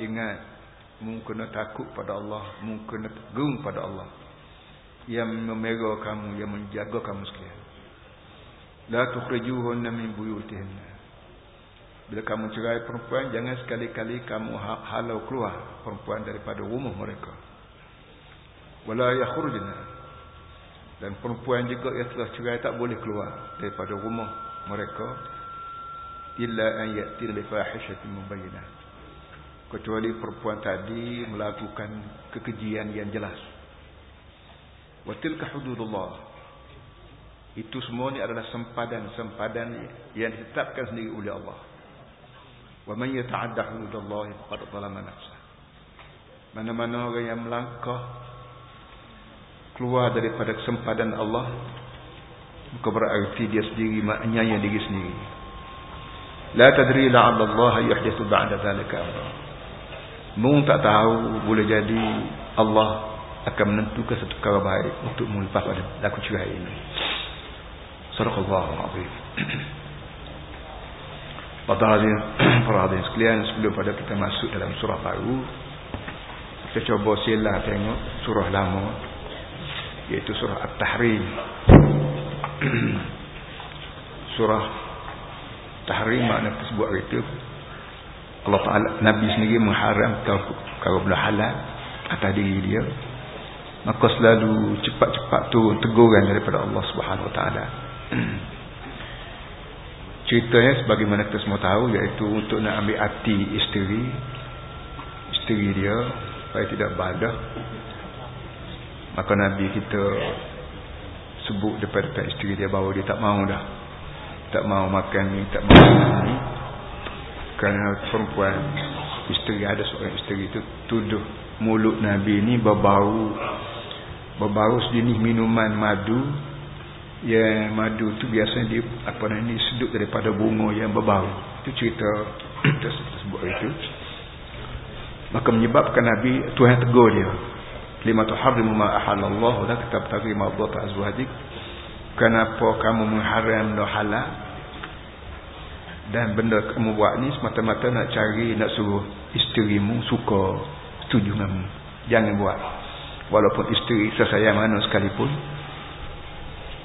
ingat mungkin takut pada Allah mungkin tegung pada Allah. Yang memelihara kamu yang menjaga kamu sekalian. La tukhrijuhunna min buyutihinna. Bila kamu cerai perempuan jangan sekali-kali kamu ha-, halau keluar perempuan daripada rumah mereka. Wala yakhrujna. Dan perempuan juga yang telah cerai tak boleh keluar daripada rumah mereka illa an ya'ti bi fahishatin mubayyinah kecuali perempuan tadi melakukan kekejian yang jelas. Wa tilka hududullah. Itu semua ni adalah sempadan-sempadan yang ditetapkan sendiri oleh Allah. Wa man yata'adda hududallah faqad zalama nafsah. Mana-mana orang yang melangkah keluar daripada kesempadan Allah maka berarti dia sendiri maknanya diri sendiri. La tadri la'alla Allah yuhdithu ba'da zalika amra mung tak tahu boleh jadi Allah akan menentukan satu perkara baik untuk melepas pada laku cerai ini. Sadaqallahu alazim pada hadirin para hadirin sekalian sebelum pada kita masuk dalam surah baru kita cuba silah tengok surah lama yaitu surah At-Tahrim. Surah Tahrim makna tersebut itu Allah Ta'ala Nabi sendiri mengharam kalau boleh halal atas diri dia maka selalu cepat-cepat tu teguran daripada Allah Subhanahu Ta'ala ceritanya sebagaimana kita semua tahu iaitu untuk nak ambil hati isteri isteri dia supaya tidak badah Maka Nabi kita sebut depan-depan isteri dia bahawa dia tak mau dah. Tak mau makan ni, tak mau makan ni. Kerana perempuan. Isteri ada seorang isteri itu tuduh mulut Nabi ni berbau berbau sejenis minuman madu. Yang madu tu biasanya dia apa ni sedut daripada bunga yang berbau. Itu cerita tersebut itu. Maka menyebabkan Nabi Tuhan tegur dia. Lima tuharrimu ma ahallallahu la tabtaghi mardata azwajik. Kenapa kamu mengharam no halal dan benda kamu buat ni semata-mata nak cari nak suruh isterimu suka setuju denganmu jangan buat. Walaupun isteri sesayang mana sekalipun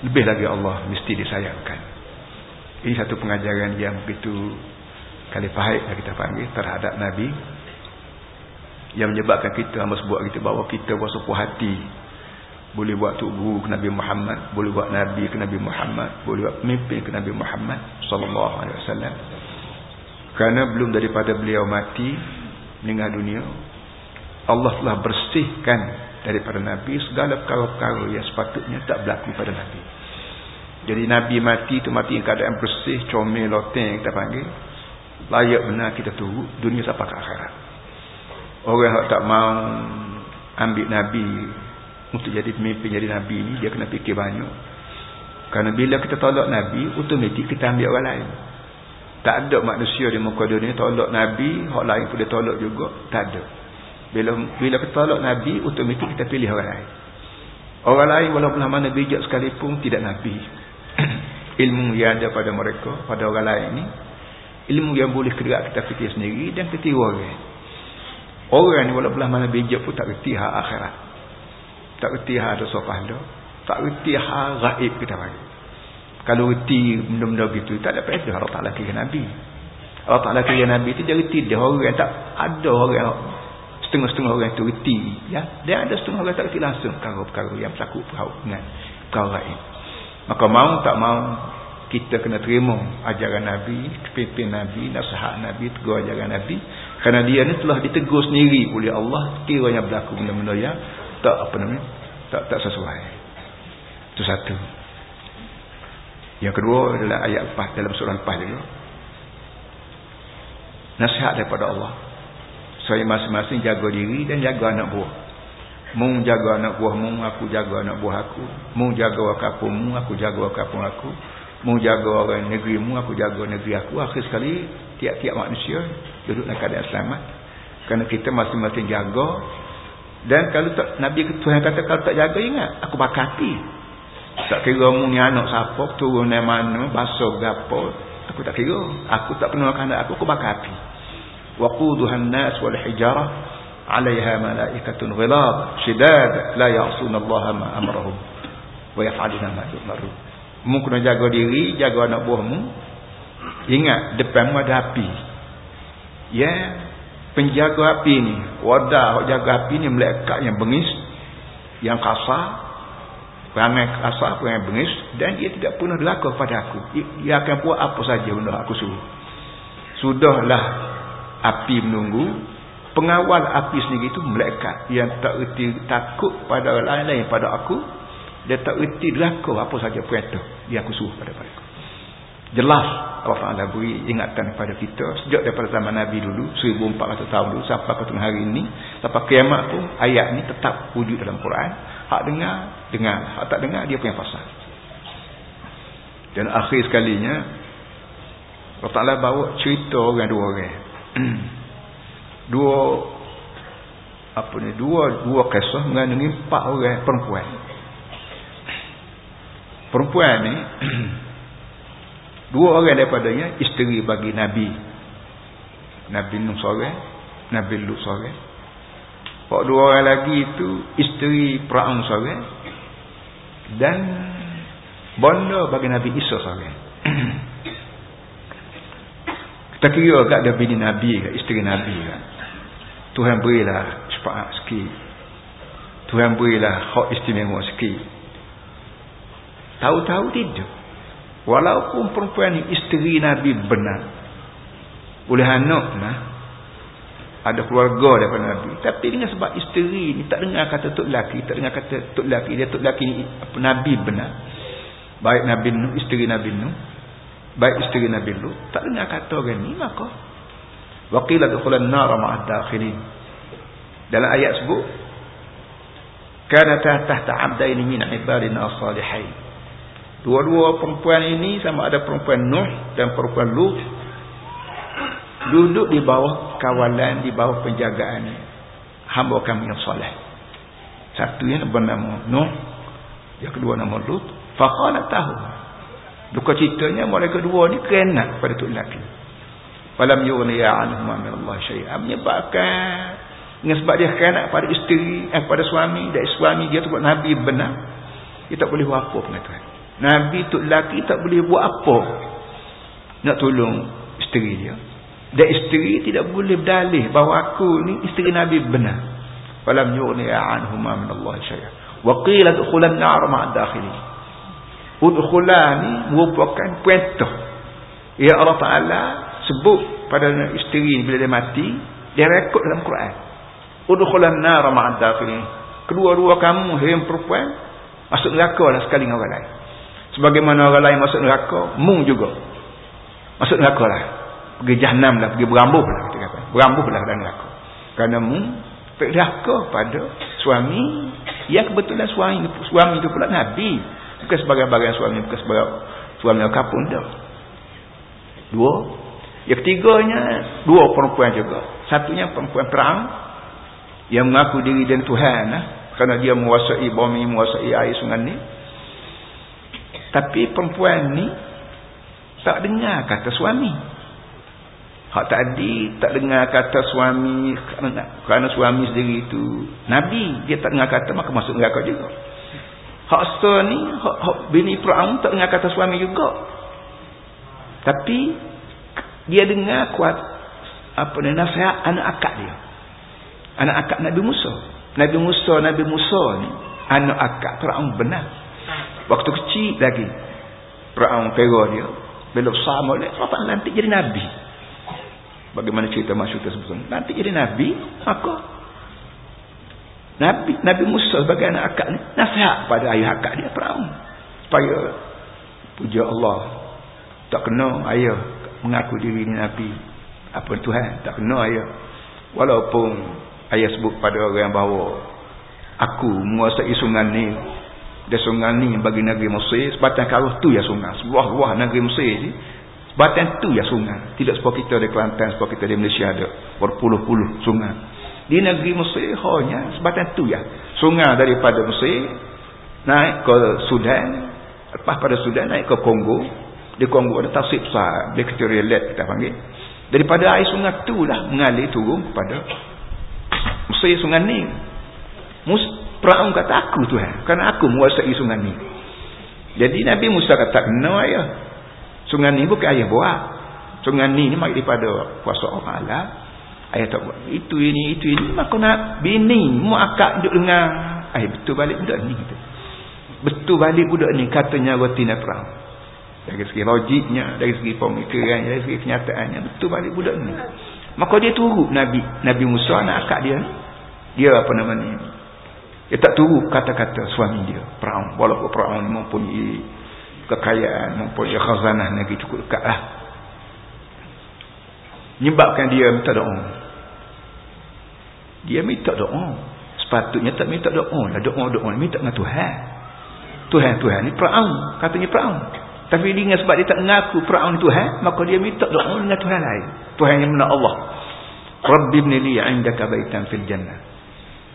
lebih lagi Allah mesti disayangkan. Ini satu pengajaran yang begitu kali pahit kita panggil terhadap Nabi. Yang menyebabkan kita hamba sebuah kita bahawa kita berasa hati boleh buat guru ke Nabi Muhammad boleh buat nabi ke Nabi Muhammad boleh buat pemimpin ke Nabi Muhammad sallallahu alaihi wasallam. Kerana belum daripada beliau mati meninggal dunia Allah telah bersihkan daripada nabi segala perkara-perkara yang sepatutnya tak berlaku pada nabi. Jadi nabi mati tu mati dalam keadaan bersih comel loteng kita panggil layak benar kita tunggu dunia sampai ke akhirat. Orang yang tak mau ambil Nabi untuk jadi pemimpin jadi Nabi ni dia kena fikir banyak. Kerana bila kita tolak Nabi, otomatik kita ambil orang lain. Tak ada manusia di muka dunia tolak Nabi, orang lain pun dia tolak juga. Tak ada. Bila bila kita tolak Nabi, otomatik kita pilih orang lain. Orang lain walaupun mana bijak sekalipun tidak Nabi. ilmu yang ada pada mereka, pada orang lain ni. Ilmu yang boleh kegerak kita fikir sendiri dan tiru orang. Orang ni walaupun mana bijak pun tak reti hak akhirat. Tak reti hak ada sopahala. Tak reti hak gaib kita bagi. Kalau reti benda-benda gitu, tak ada faedah Allah Ta'ala kira Nabi. Allah Ta'ala kira Nabi tu dia reti dia orang yang tak ada orang setengah-setengah orang tu reti. Ya? Dia ada setengah orang tak reti langsung perkara-perkara yang berlaku dengan perkara gaib. Maka mau tak mau kita kena terima ajaran Nabi, kepimpin Nabi, nasihat Nabi, tegur ajaran Nabi. Kerana dia ni telah ditegur sendiri oleh Allah kiranya berlaku benda-benda yang tak apa namanya tak tak sesuai. Itu satu. Yang kedua adalah ayat 4 dalam surah Al-Fah juga. Nasihat daripada Allah. Saya masing-masing jaga diri dan jaga anak buah. Mu jaga anak buah mu, aku jaga anak buah aku. Mu jaga wakapun mu, aku jaga wakapun aku. Mu jaga orang negeri mu, aku jaga negeri aku. Akhir sekali tiap-tiap manusia duduk dalam keadaan selamat kerana kita masing-masing jaga dan kalau tak Nabi Tuhan kata kalau tak jaga ingat aku bakar api. Tak kira mu ni anak siapa turun dari mana basuh gapo aku tak kira. Aku tak pernah makan aku aku bakar api. Waquduha an-nas wal hijarah 'alayha malaikatun ghilad shidad la ya'suna Allah ma amrahum wa yaf'aluna ma yu'maru mu kena jaga diri jaga anak buahmu ingat depanmu ada api. Ya penjaga api ni. Wadah jaga api ni malaikat yang bengis yang kasar. Perangai kasar perangai bengis. Dan dia tidak pernah berlaku pada aku. Dia akan buat apa saja benda aku suruh. Sudahlah api menunggu. Pengawal api sendiri itu malaikat yang tak erti takut pada orang lain pada aku. Dia tak erti berlaku apa saja perintah dia aku suruh pada mereka jelas Allah Ta'ala beri ingatan kepada kita sejak daripada zaman Nabi dulu 1400 tahun dulu sampai ke hari ini sampai kiamat pun ayat ni tetap wujud dalam Quran. Hak dengar dengar. Hak tak dengar dia punya pasal. Dan akhir sekalinya Allah Ta'ala bawa cerita orang dua orang. Dua apa ni dua dua kisah mengandungi empat orang perempuan. Perempuan ni Dua orang daripadanya isteri bagi Nabi. Nabi Nuh seorang, Nabi Lut seorang. Pak dua orang lagi itu isteri Firaun seorang dan bonda bagi Nabi Isa seorang. Kita kira agak ada bini Nabi ke, isteri Nabi ke. Tuhan berilah syafaat sikit. Tuhan berilah hak istimewa sikit. Tahu-tahu tidak. Walaupun perempuan ni isteri Nabi benar. Boleh anak nah. Ada keluarga daripada Nabi. Tapi dengan sebab isteri ni tak dengar kata tok laki. Tak dengar kata tok laki. Dia tok laki ni Nabi benar. Baik Nabi Nuh, isteri Nabi Nuh. Baik isteri Nabi Nuh. Tak dengar kata orang ni maka. Waqila dukhulan nara ma'ad dakhilin. Dalam ayat sebut. Kanata tahta abdaini min ibadina salihain. Dua-dua perempuan ini sama ada perempuan Nuh dan perempuan Lut duduk di bawah kawalan, di bawah penjagaan hamba kami yang soleh. Satu yang bernama Nuh, yang kedua nama Lut. Faqala tahu. Duka ceritanya mereka kedua ni kena pada tu lelaki. Falam yughniya anhum min Allah syai'a. Menyebabkan dengan sebab dia kena pada isteri, eh, pada suami, dan suami dia tu buat nabi benar. Dia tak boleh buat apa. Nabi tu lelaki tak boleh buat apa nak tolong isteri dia. Dan isteri tidak boleh berdalih bahawa aku ni isteri Nabi benar. Falam yughni anhuma min Allah syai'a. Wa qila dukhulan nar ma'a dakhili. Udkhulan ni merupakan perintah. Ya Allah Taala sebut pada isteri bila dia mati, dia rekod dalam Quran. Udkhulan nar ma'a dakhili. Kedua-dua kamu hai perempuan masuk neraka lah sekali dengan orang lain. Sebagaimana orang lain masuk neraka, mu juga. Masuk neraka lah. Pergi jahannam lah, pergi berambuh lah. Berambuh lah dalam neraka. Kerana mu, neraka pada suami, yang kebetulan suami, suami itu pula Nabi. Bukan sebagai bagian suami, bukan sebagai suami yang kapun dah. Dua. Yang ketiganya, dua perempuan juga. Satunya perempuan perang, yang mengaku diri dan Tuhan. Lah. Kerana dia menguasai bumi, menguasai air sungai ni. Tapi perempuan ni tak dengar kata suami. Hak tadi tak dengar kata suami kerana, kerana suami sendiri itu Nabi. Dia tak dengar kata maka masuk neraka juga. Hak so ni, hak, hak bini Fir'aun tak dengar kata suami juga. Tapi dia dengar kuat apa ni nasihat anak akak dia. Anak akak Nabi Musa. Nabi Musa, Nabi Musa ni anak akak Fir'aun benar. Waktu kecil lagi. Perang pera dia. Bila besar boleh. Bapak nanti jadi Nabi. Bagaimana cerita masyur tersebut. Nanti jadi Nabi. Maka. Nabi Nabi Musa sebagai anak akak ni. Nasihat pada ayah akak dia perang. Supaya. Puja Allah. Tak kena ayah. Mengaku diri ni Nabi. Apa Tuhan. Tak kena ayah. Walaupun. Ayah sebut pada orang bahawa. Aku menguasai sungai ni dia sungai ni bagi negeri Mesir sebatan karuh tu ya sungai. Sebuah-buah negeri Mesir je sebatan tu ya sungai. Tidak seperti kita di Kelantan seperti kita di Malaysia ada. Berpuluh-puluh sungai. Di negeri Mesir hanya sebatan tu ya. Sungai daripada Mesir naik ke Sudan lepas pada Sudan naik ke Kongo. Di Kongo ada tasib besar dia kecil relat kita panggil. Daripada air sungai tu lah mengalir turun kepada Mesir sungai ni. Mus Fir'aun kata aku Tuhan. Kerana aku menguasai sungai ni. Jadi Nabi Musa kata kena ayah. Sungai ni bukan ayah buat. Sungai ni ni daripada kuasa Allah Allah ayah tak buat itu ini itu ini. Maka nak bini mu akak duduk dengan ayah betul balik budak ni betul balik budak ni katanya rotina Fir'aun dari segi logiknya dari segi pemikiran dari segi kenyataannya betul balik budak ni. Maka dia turut Nabi Nabi Musa anak akak dia dia apa namanya dia tak turut kata-kata suami dia. Firaun walaupun Firaun mempunyai kekayaan mempunyai khazanah negeri cukup dekat lah. Menyebabkan dia minta doa. Dia minta doa. Sepatutnya tak minta doa lah. Doa-doa minta dengan Tuhan. Tuhan Tuhan ni Firaun katanya Firaun tapi dia sebab dia tak mengaku Fir'aun itu Tuhan, maka dia minta doa dengan Tuhan lain. Tuhan yang mana Allah. Rabbi ibn li 'indaka baitan fil jannah.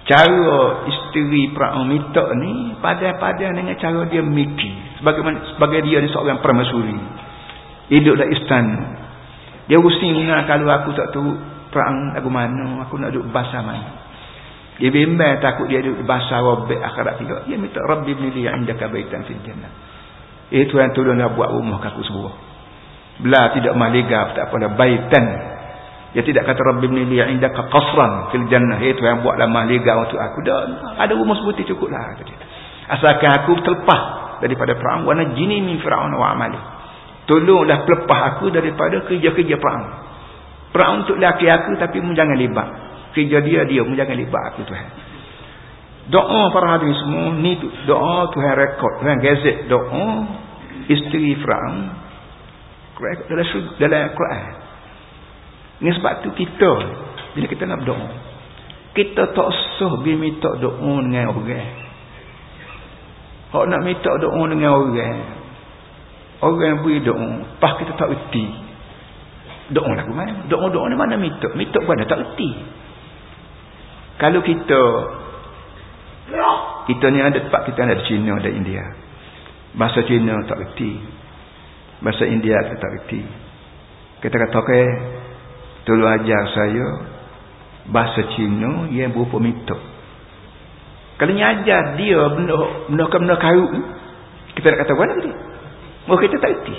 Cara isteri Fir'aun minta ni pada-pada dengan cara dia mikir. Sebagaimana sebagai dia ni seorang permaisuri. Hidup dalam istana. Dia pusing dengar kalau aku tak tahu Fir'aun aku mana, aku nak duduk bahasa mana. Dia bimbang takut dia duduk bahasa robek akhirat juga. Dia minta Rabbi ibn li 'indaka baitan fil jannah. Eh Tuhan tolonglah buat rumah aku sebuah. Belah tidak mahliga tak apa dah baitan. Dia tidak kata Rabbi ibn li indaka qasran fil jannah. Eh Tuhan buatlah mahliga untuk aku. Dah ada rumah sebuti cukuplah kata dia. Asalkan aku terlepas daripada Firaun wa najini min Firaun wa amali. Tolonglah pelepah aku daripada kerja-kerja Firaun. Firaun untuk laki aku tapi mu jangan libat. Kerja dia dia mu jangan libat aku Tuhan. Doa para hadirin semua ni tu doa Tuhan rekod Tuhan gazet doa isteri Firaun dalam dalam Quran. Ini sebab tu kita bila kita nak berdoa kita tak usah pergi minta doa dengan orang. Hak nak minta doa dengan orang. Orang beri doa, pas kita tak reti. Doa lagu mana? Doa-doa ni mana minta? Minta pada tak reti. Kalau kita kita ni ada tempat kita ada Cina ada India. Bahasa Cina tak reti. Bahasa India tak reti. Kita kata okey, tolong ajar saya bahasa Cina yang berupa mitok. Kalau ni ajar dia benda benda benda kayu, kita nak kata mana dia? Mau kita tak reti.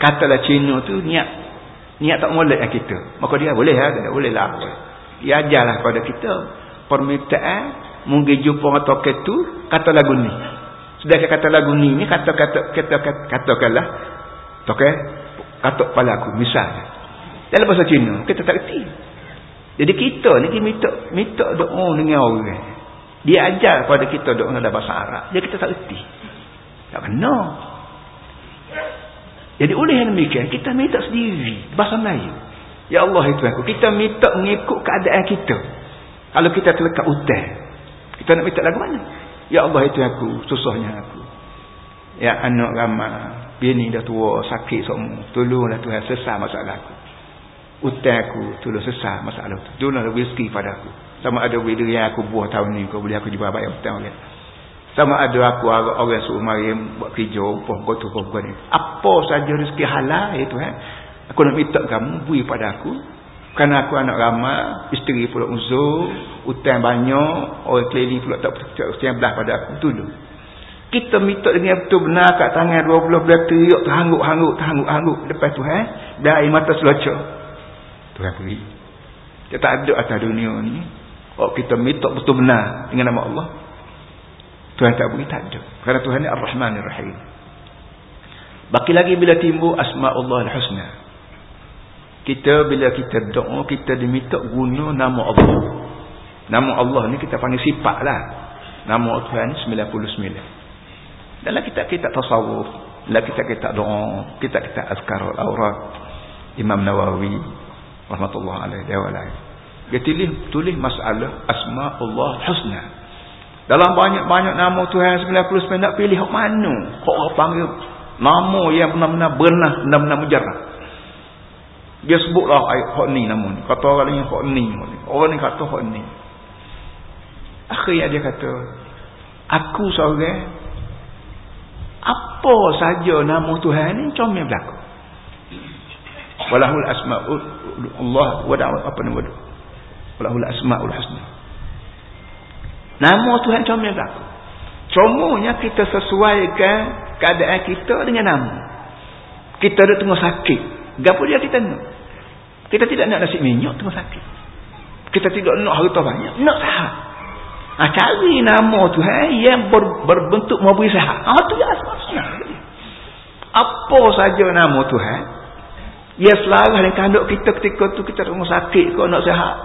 Katalah Cina tu niat niat tak molek kita. Maka dia boleh lah, boleh lah. Dia ajarlah kepada kita permintaan mungkin jumpa orang toket tu kata lagu ni sedangkan kata lagu ni ni kata kata kata katakanlah toket kata kepala aku misalnya dalam bahasa Cina kita tak reti jadi kita ni minta minta doa dengan orang dia ajar kepada kita doa dalam bahasa Arab jadi kita tak reti tak kena jadi oleh yang demikian kita minta sendiri bahasa Melayu ya Allah itu aku kita minta mengikut keadaan kita kalau kita terlekat utang kita nak minta lagu mana? Ya Allah itu aku, susahnya aku. Ya anak ramah, bini dah tua, sakit semua. Tolonglah Tuhan sesah masalah aku. Utang aku, tolong sesah masalah aku. Tolonglah rezeki pada aku. Sama ada bila yang aku buah tahun ni, kau boleh aku jual bayar hutang orang. Sama ada aku orang, suruh mari buat kerja, upah kau tu, kau ni. Apa saja rezeki halal itu eh. Aku nak minta kamu, beri pada aku. Kerana aku anak ramah, isteri pula uzur, hutang banyak, orang keliling pula tak percaya belah pada aku. Dulu. Kita minta dengan betul benar kat tangan dua belah belah teriak, terhangguk-hangguk, terhangguk-hangguk. Lepas tu, eh, dah air mata selocok. Beri. Dia tak ada atas dunia ni. Oh, kita minta betul benar dengan nama Allah. Tuhan tak beri, tak ada. Kerana Tuhan ni Ar-Rahman Ar-Rahim. Baki lagi bila timbul Asma Allah Al-Husna. Kita bila kita doa kita diminta guna nama Allah. Nama Allah ni kita panggil sifat lah. Nama Tuhan 99. Dalam kita kita tasawuf, dalam kita kita doa, kita kita azkar al-awrad Imam Nawawi rahmatullah alaihi dia walai. Dia tulis tulis masalah asma Allah husna. Dalam banyak-banyak nama Tuhan 99 nak pilih hak mana? Hak panggil nama yang benar-benar benar benar-benar mujarrad. Dia sebutlah ayat ni nama ni. Kata orang lain hak ni. Orang ni kata hak ni. Akhirnya dia kata, aku seorang apa saja nama Tuhan ni comel berlaku. Walahul asmaul Allah wada apa nama tu walahul asmaul husna nama Tuhan comel aku Cumanya kita sesuaikan keadaan kita dengan nama. Kita ada tengah sakit. Gapo dia kita nak? Kita tidak nak nasi minyak tengah sakit. Kita tidak nak harta banyak. Nak sehat. Ha, cari nama Tuhan yang ber, berbentuk memberi sehat. Ha, itu yang asal Apa saja nama Tuhan. Ya selalu yang kandung kita ketika tu kita tengah sakit. Kau nak sehat.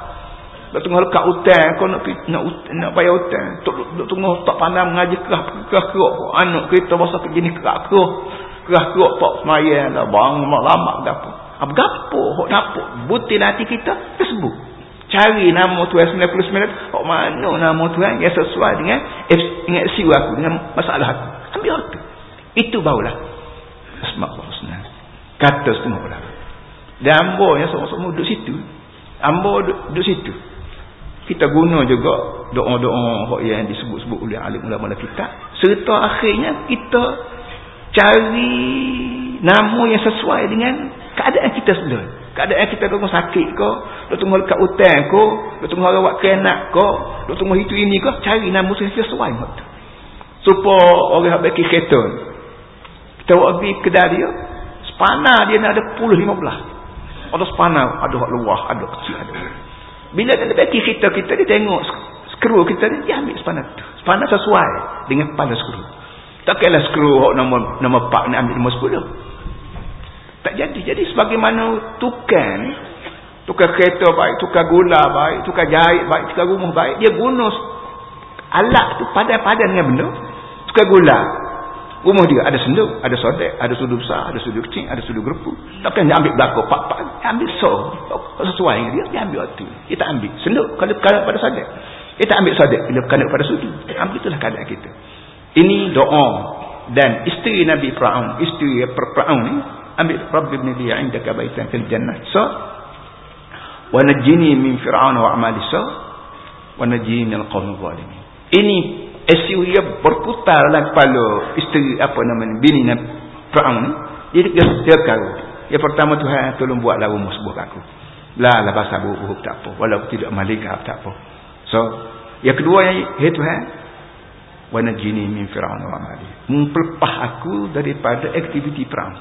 Nak tengah lekat hutan kau nak nak nak bayar hutan. Duk tengah tak pandai mengaji kerah kerah kerok anak kita masa ke jenis kerah kerah. Kerah kerok tak semayang lah bang lama gapo. Apa gapo hok napuk butir hati kita tersebut. Cari nama Tuhan 99 hok mana nama Tuhan yang sesuai dengan dengan siwa aku dengan masalah aku. Ambil itu. Itu barulah Asmaul Husna. Kata semua pula. Dan ambo yang semua-semua duduk situ. Ambo duduk, duduk situ. Kita guna juga doa-doa yang disebut-sebut oleh alim ulama kita. Serta akhirnya kita cari nama yang sesuai dengan keadaan kita sendiri. Keadaan kita tengok sakit ke, duk tengok dekat hutan ke, duk tengok orang buat kenak ke, duk tengok itu ini ke, cari nama sesuai. Supaya orang yang baik kereta, kita pergi kedai dia, sepanah dia ada puluh lima belah. Allah sepanau ada hak luah ada kecil ada bila dia bagi kita kita dia tengok skru kita dia ambil sepanau tu. Sepanau sesuai dengan kepala skru. Tak kira lah skru hak nombor nombor 4 nak ambil nombor 10 tak jadi. Jadi sebagaimana tukang tukar kereta baik tukar gula baik tukar jahit baik tukar rumah baik dia guna alat tu padan-padan dengan benda. Tukar gula. Rumah dia ada senduk, ada sodek, ada sudu besar, ada sudu kecil, ada sudu gerupu. Takkan dia ambil belakang pak-pak, dia ambil so. Sesuai dengan dia, dia ambil waktu. Dia tak ambil senduk kalau kalau pada sodek. Dia tak ambil sodek kalau pada sudu. Dia ambil itulah keadaan kita. Ini doa dan isteri Nabi Fir'aun, isteri Fir'aun ni ambil Rabbi ibn li 'indaka baitan fil jannah. So wa najini min fir'aun wa amali so wa najini al-qawmi zalimin. Ini isu dia berputar dalam kepala isteri apa namanya bini Fir'aun dia kau yang pertama Tuhan tolong buatlah rumah sebuah aku lah lah bahasa buruk tak apa. Walaupun tidak malika tak apa. So yang kedua yang hey Tuhan wa najini min fir'aun wa amali mempelpah aku daripada aktiviti Fir'aun.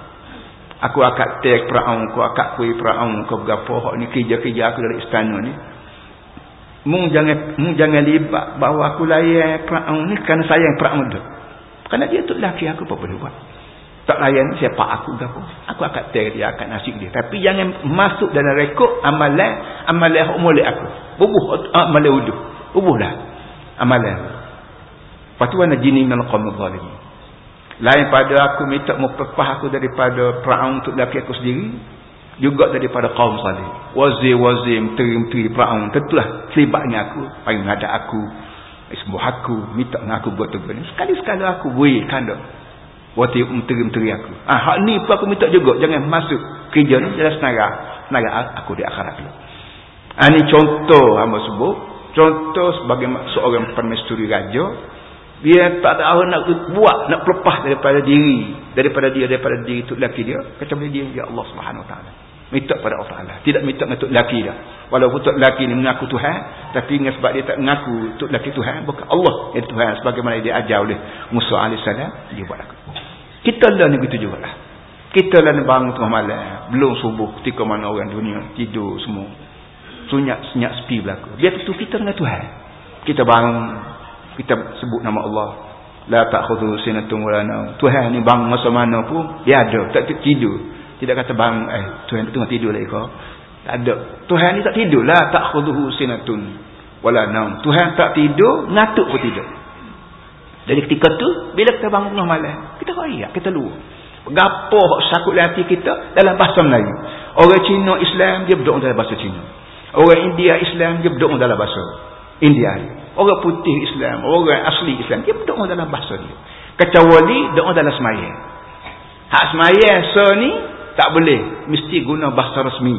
Aku akak tek Fir'aun aku akak kui Fir'aun kau berapa ni kerja-kerja aku dari istana ni Mung jangan mung jangan libat bahawa aku layan Firaun ni kerana sayang Firaun tu. Kerana dia tu laki aku apa boleh buat. Tak layan siapa aku ke apa. Aku akan tell dia akan nasib dia. Tapi jangan masuk dalam rekod amalan amalan hak molek aku. Bubuh amalan wudu. Bubuhlah amalan. Patu ana jini min al-qawm zalim. Lain pada aku minta mempepah aku daripada Firaun untuk laki aku sendiri juga daripada kaum salih. Wazir-wazir menteri-menteri peraun tentulah terlibat dengan aku payah menghadap aku sembuh aku minta dengan aku buat tugas. Sekali-sekala aku boleh kandang wazir menteri-menteri aku. Ah, hak ni pun aku minta juga jangan masuk kerja ni jelas senaga senaga aku di akhirat dulu ah, ni contoh hamba sebut. Contoh sebagai seorang permaisuri raja dia tak ada orang nak buat nak pelepah daripada diri daripada dia daripada diri tu lelaki dia. Kecuali dia ya Allah Subhanahu Wa Taala minta pada Allah Taala. Tidak minta untuk lelaki dia. Walaupun untuk lelaki ni mengaku Tuhan tapi sebab dia tak mengaku untuk lelaki Tuhan bukan Allah yang Tuhan. Sebagaimana dia ajar oleh Musa alaihissalam dia buat aku. Kita lah ni begitu juga lah. Kita lah ni bangun tengah malam. Belum subuh ketika mana orang dunia tidur semua. Sunyak senyap sepi berlaku. Dia tentu kita dengan Tuhan. Kita bangun kita sebut nama Allah. La ta'khudhu sinatun wa la Tuhan ni bang masa mana pun dia ada. Tak tidur tidak kata bang eh Tuhan tengah tidur lagi kau. Tak ada. Tuhan ni tak tidur la ta'khudhu sinatun wa la Tuhan tak tidur ngatuk pun tidur. Jadi ketika tu bila kita bangun tengah malam kita royak kita luar gapo hak sakut hati kita dalam bahasa Melayu. Orang Cina Islam dia berdoa dalam bahasa Cina. Orang India Islam dia berdoa dalam bahasa India. Orang putih Islam, orang asli Islam, dia berdoa dalam bahasa dia. Kecuali doa dalam semayang. Hak semayang so ni tak boleh. Mesti guna bahasa resmi.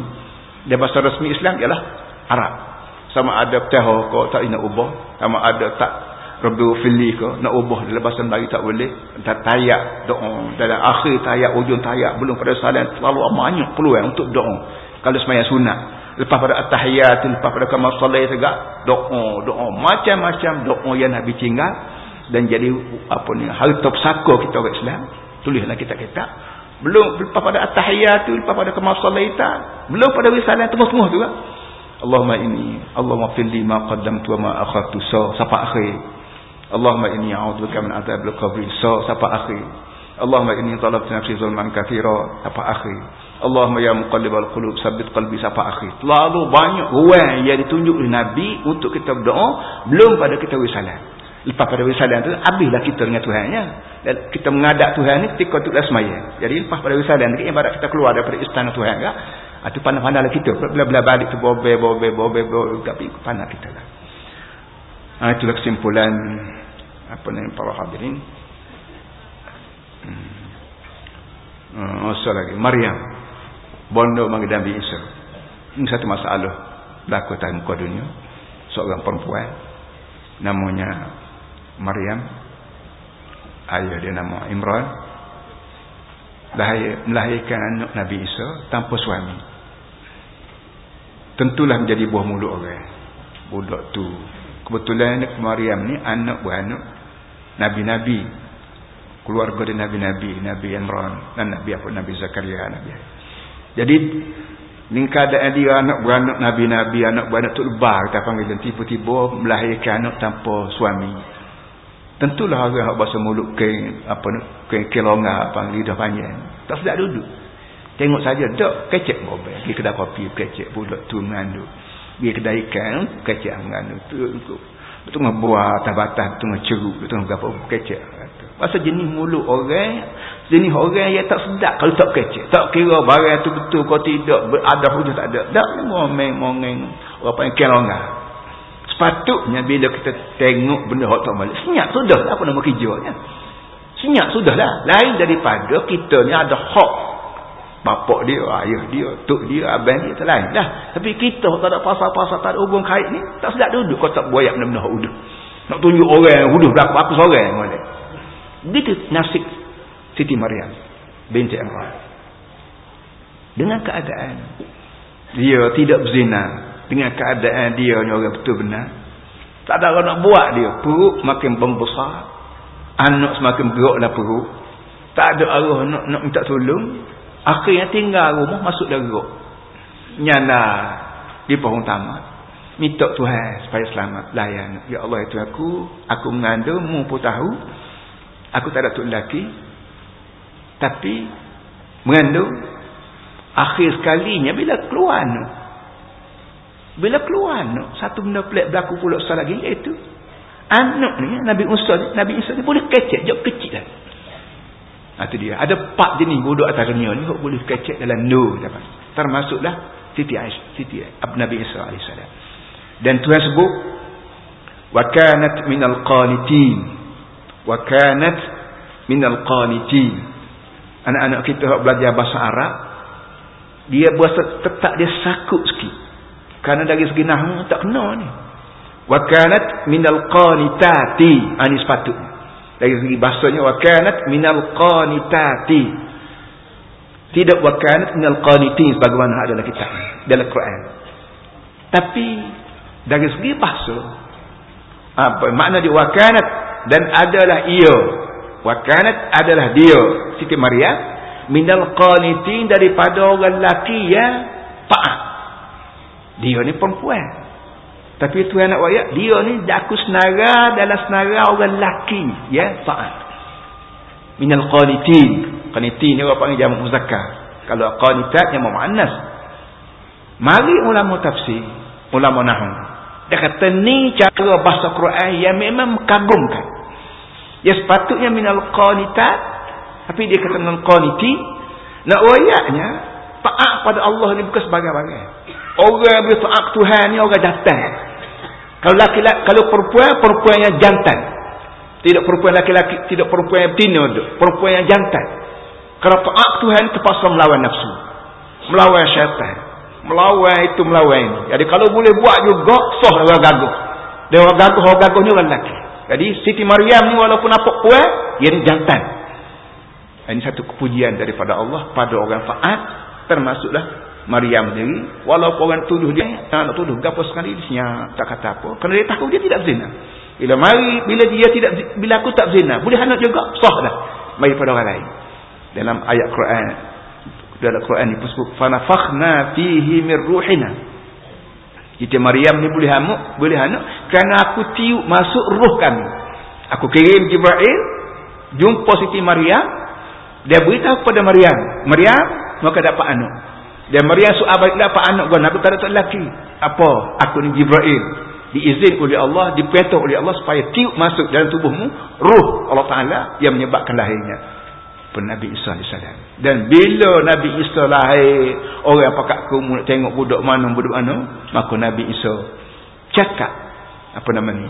Dan bahasa resmi Islam ialah Arab. Sama ada tahu kau tak nak ubah. Sama ada tak Rabbi fili ke nak ubah dalam bahasa Melayu tak boleh. Tak tayak doa dalam akhir tayak ujung tayak belum pada salam terlalu banyak peluang untuk doa kalau semaya sunat. Lepas pada at-tahiyat lepas pada kamal salat juga doa doa macam-macam doa yang Nabi tinggal dan jadi apa ni harta pusaka kita orang Islam. Tulislah kita-kita belum lepas pada at-tahiyat lepas pada kamal salat belum pada risalah tengah-tengah juga Allahumma ini Allahumma fili ma qaddamtu wa ma akhartu so sampai akhir? Allahumma inni a'udzubika min adzabil qabr so sampai akhir? Allahumma inni talabtu nafsi zulman katsira sampai akhir? Allahumma ya muqallibal qulub sabbit qalbi sampai akhir? Terlalu banyak ruang yang ditunjuk oleh nabi untuk kita berdoa belum pada kita wisalah lepas pada wisalah tu habislah kita dengan Tuhannya dan kita mengadap Tuhan ni ketika tu semaya jadi lepas pada wisalah ni ibarat kita keluar daripada istana Tuhan kan itu ah, pandang-pandang lah kita. Bila-bila balik tu bobe, bobe, bobe, bobe. Tapi pandang kita lah. Ha, itulah kesimpulan apa ni para hadirin. Hmm. Oh, lagi. Maryam. Bondo bagi Nabi Isa. Ini satu masalah. Berlaku atas muka dunia. Seorang perempuan. Namanya Maryam. Ayah dia nama Imran. Melahirkan anak Nabi Isa tanpa suami. Tentulah menjadi buah mulut orang. Budak tu. Kebetulan anak Maryam ni anak buah anak nabi-nabi. Keluarga dari nabi-nabi Nabi Imran dan Nabi apa Nabi Zakaria Nabi. Jadi ni keadaan dia anak buah anak nabi-nabi anak buah anak tu lebar kita panggil tiba-tiba melahirkan anak tanpa suami tentulah orang yang bahasa mulut ke apa ke kelonga apa lidah panjang tak sedap duduk Tengok saja tak kecek mobil. Pergi kedai kopi kecek budak tu mengandung. Pergi kedai ikan kecek mengandung. Tu tu buah atas-atas tu ceruk tu berapa kecek. Masa jenis mulut orang jenis orang yang tak sedap kalau tak kecek. Tak kira barang tu betul kau tidak ada hujah tak ada. Tak momeng-momeng apa yang kelongah. Sepatutnya bila kita tengok benda hak tak balik. Senyap sudah lah apa nama kerjanya. Senyap sudah lah. Lain daripada kita ni ada hak bapak dia, ayah dia, tok dia, abang dia terlain dah. Tapi kita tak ada pasal-pasal tak ada hubung kait ni, tak sedap duduk kau tak boyak benda-benda huduh. Nak tunjuk orang huduh berapa aku seorang boleh. Begitu nasib Siti Maryam binti Imran. Dengan keadaan dia tidak berzina, dengan keadaan dia ni orang betul benar. Tak ada orang nak buat dia, perut makin membesar. Anak semakin beroklah perut. Tak ada arah nak nak minta tolong Akhirnya tinggal rumah masuk darah. Nyana di pohon tamat. Minta Tuhan supaya selamat. Layan. Ya Allah itu aku. Aku mengandung. Mu pun tahu. Aku tak ada tu lelaki. Tapi. Mengandung. Akhir sekalinya bila keluar. No. Bila keluar anak, satu benda pelik berlaku pula sekali lagi iaitu anak ni Nabi Musa ni, Nabi Isa ni boleh kecek, jauh kecil lah. Itu ha, dia. Ada empat jenis bodoh atas dunia ni boleh kecek dalam nur. Termasuklah Siti Aisyah, Siti Nabi Isa AS. Dan Tuhan sebut, وَكَانَتْ مِنَ الْقَانِتِينَ وَكَانَتْ مِنَ الْقَانِتِينَ Anak-anak kita belajar bahasa Arab, dia buat tetap dia sakut sikit. Karena dari segi nahmu tak kena ni. Wa kanat minal qanitati. Ha, Ini sepatutnya. Dari segi bahasanya. Wa kanat minal qanitati. Tidak wa kanat minal qanitin. Sebagaimana adalah kitab. Dalam Quran. Tapi. Dari segi bahasa. Apa makna dia wa kanat. Dan adalah ia. Wa kanat adalah dia. Siti Maria. Minal qanitin daripada orang lelaki yang taat dia ni perempuan tapi Tuhan nak wayak, dia ni aku senara dalam senara orang lelaki. Ya, taat. Minal qanitin. Qanitin ni orang panggil jamak muzakkar. Kalau qanitat yang mu'annas. Mari ulama tafsir, ulama nahu. Dia kata ni cara bahasa Quran yang memang mengagumkan. Ya sepatutnya minal qanitat. Tapi dia kata minal qaniti. Nak wayaknya, taat pada Allah ni bukan sebagai-bagai. Orang bila taat Tuhan ni orang datang. Kalau laki-laki kalau perempuan perempuan yang jantan. Tidak perempuan laki-laki, tidak perempuan yang betina, perempuan yang jantan. Kalau taat Tuhan terpaksa melawan nafsu. Melawan syaitan. Melawan itu melawan ini. Jadi kalau boleh buat juga sah orang gaguh. Dia orang gaguh, orang gaguh ni orang lelaki. Jadi Siti Maryam ni walaupun apa puan, dia ni jantan. Ini satu kepujian daripada Allah pada orang faat termasuklah Maryam sendiri walaupun orang tuduh dia nak tuduh gapo sekali dia tak kata apa. Kerana dia tahu dia tidak berzina. Bila mari bila dia tidak bila aku tak berzina boleh anak juga? Sah dah. Mari pada orang lain. Dalam ayat Quran. Dalam Quran disebut fanafakhna fihi min ruhina. Kita Maryam ni boleh hamuk, boleh anak kerana aku tiup masuk roh kami. Aku kirim Jibril jumpa Siti Maryam, dia beritahu kepada Maryam, Maryam maka dapat anak. Dan Maryam soal balik dapat anak gua, aku tak ada lelaki. Apa? Aku ni Jibril. Diizin oleh Allah, diperintah oleh Allah supaya tiup masuk dalam tubuhmu roh Allah Taala yang menyebabkan lahirnya Nabi Isa AS. Dan bila Nabi Isa lahir, orang pakat kamu nak tengok budak mana, budak mana, maka Nabi Isa cakap, apa nama ni,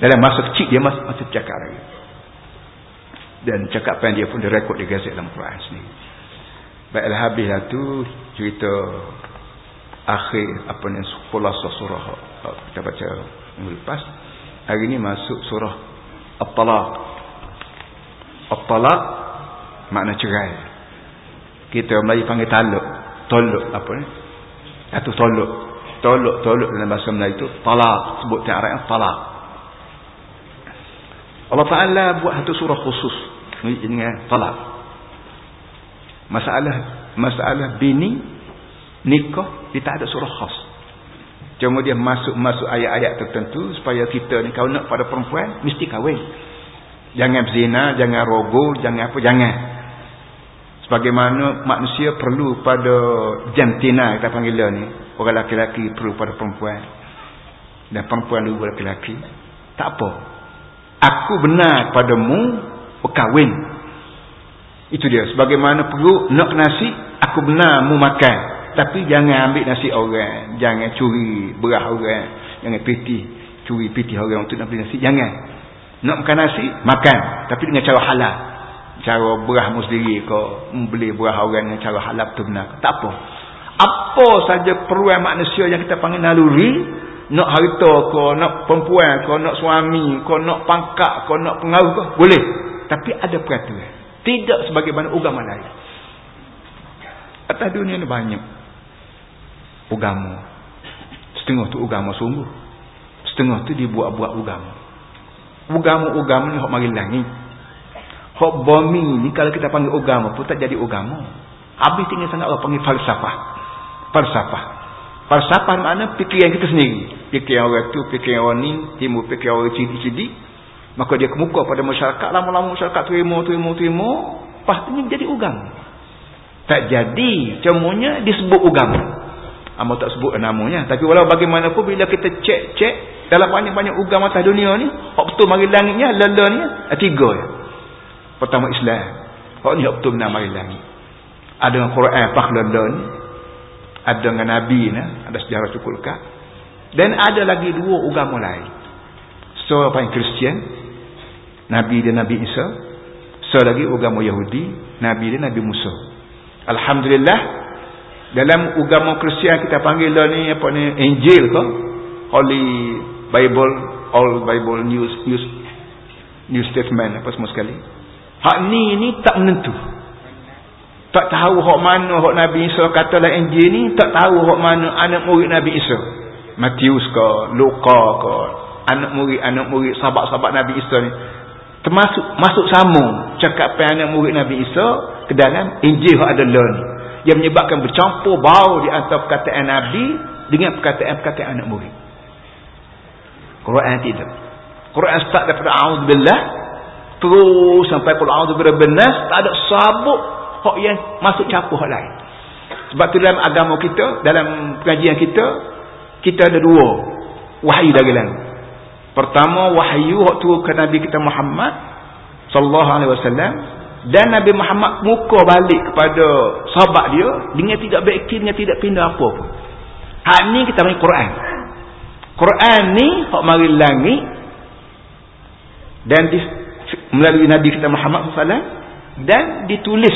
dalam masa kecil dia masih, masih cakap lagi. Dan cakapan dia pun direkod di gazet dalam Quran sendiri. Baiklah habislah tu cerita akhir apa ni sekolah surah. Kita baca minggu lepas hari ni masuk surah At-Talaq. At-Talaq makna cerai. Kita Melayu panggil taluk. Toluk apa ni? Atau toluk. Toluk toluk dalam bahasa Melayu itu talak sebut yang Arab talak Allah Ta'ala buat satu surah khusus. Dengan talak masalah masalah bini nikah dia tak ada surah khas cuma dia masuk-masuk ayat-ayat tertentu supaya kita ni kalau nak pada perempuan mesti kahwin jangan berzina jangan rogol jangan apa jangan Sebagaimana manusia perlu pada jantina kita panggil ni. Orang laki-laki perlu pada perempuan. Dan perempuan dulu laki-laki. Tak apa. Aku benar padamu berkahwin. Itu dia. Sebagaimana perlu nak nasi, aku benar mu makan. Tapi jangan ambil nasi orang. Jangan curi berah orang. Jangan piti. Curi piti orang untuk nak beli nasi. Jangan. Nak makan nasi, makan. Tapi dengan cara halal cara berahmu sendiri kau membeli berah orang dengan cara halal tu benar tak apa apa saja peruan manusia yang kita panggil naluri nak harta kau nak perempuan kau nak suami kau nak pangkat kau nak pengaruh kau boleh tapi ada peraturan tidak sebagaimana agama lain atas dunia ni banyak agama setengah tu agama sungguh setengah tu dibuat-buat agama agama-agama ni hok mari langit Hak bumi ni kalau kita panggil agama pun tak jadi agama. Habis tinggal sangat orang panggil falsafah. Falsafah. Falsafah mana fikiran kita sendiri. Fikiran orang tu, fikiran orang ni, timur fikiran orang cidi-cidi. Maka dia kemuka pada masyarakat. Lama-lama masyarakat terima, terima, terima. Pastinya jadi agama. Tak jadi. Cumanya disebut agama. Amo tak sebut namanya. Tapi walau bagaimanapun bila kita cek-cek dalam banyak-banyak agama atas dunia ni, hak betul mari langitnya, lalanya, tiga ya. Pertama Islam. Hak ni hak betul benar mari langit. Ada dengan Quran Fakhlulun. Ada dengan Nabi ni. Ada sejarah cukup lekat. Dan ada lagi dua agama lain. So apa yang Kristian. Nabi dia Nabi Isa. So lagi agama Yahudi. Nabi dia Nabi Musa. Alhamdulillah. Dalam agama Kristian kita panggil lah ni apa ni Injil ke? Holy Bible, All Bible News News New Statement apa semua sekali. Hak ni ni tak menentu. Tak tahu hak mana hak Nabi Isa katalah Injil ni, tak tahu hak mana anak murid Nabi Isa. Matius ke, Luka ke, anak murid anak murid sahabat-sahabat Nabi Isa ni termasuk masuk sama cakapan anak murid Nabi Isa ke dalam Injil ada ni yang menyebabkan bercampur bau di antara perkataan Nabi dengan perkataan-perkataan anak murid. Quran tidak. Quran start daripada a'udzubillah terus sampai qul a'udzu birabbin nas tak ada sabuk hak yang masuk campur hak lain sebab tu dalam agama kita dalam pengajian kita kita ada dua wahyu dari langit pertama wahyu hak turun ke nabi kita Muhammad sallallahu alaihi wasallam dan Nabi Muhammad muka balik kepada sahabat dia dengan tidak beraktif dengan tidak pindah apa pun. Hak ni kita panggil Quran. Quran ni hak mari langit dan di melalui Nabi kita Muhammad SAW dan ditulis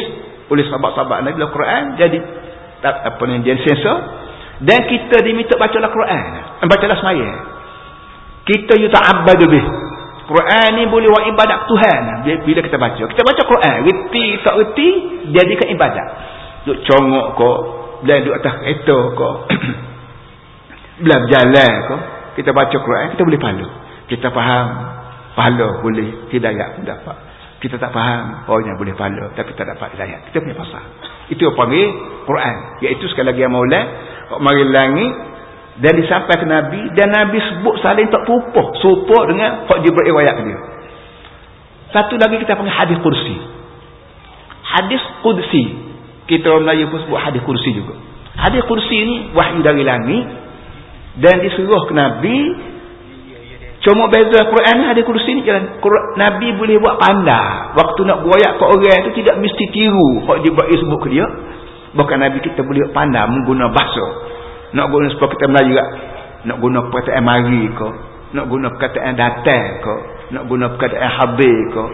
oleh sahabat-sahabat Nabi Al-Quran jadi apa ni dia sensor dan kita diminta baca Al-Quran baca lah semaya kita yuta'abbadu bih. Quran ni boleh buat ibadat Tuhan. Bila kita baca? Kita baca Quran. Reti tak reti jadikan ibadat. Duk congok kau bila duduk atas kereta kau bila berjalan kau kita baca Quran kita boleh pahala kita faham. Pahala boleh hidayah pun dapat. Kita tak faham orangnya boleh pahala tapi tak dapat hidayah. Kita punya pasal. Itu yang panggil Quran. Iaitu sekali lagi yang maulah mari langit dan disampaikan Nabi dan Nabi sebut saling tak terupa serupa dengan hak Jibril riwayat dia. Satu lagi kita panggil hadis kursi. Hadis kursi. Kita orang Melayu pun sebut hadis kursi juga. Hadis kursi ni wahyu dari langit dan disuruh ke Nabi. Cuma beza Quran hadis kursi ni jalan. Nabi boleh buat pandai waktu nak buayak ke orang tu tidak mesti tiru. Hak Jibril sebut ke dia bukan Nabi kita boleh pandai menggunakan bahasa nak guna sebab kita Melayu juga nak guna perkataan mari ke nak guna perkataan datang ke nak guna perkataan habis ke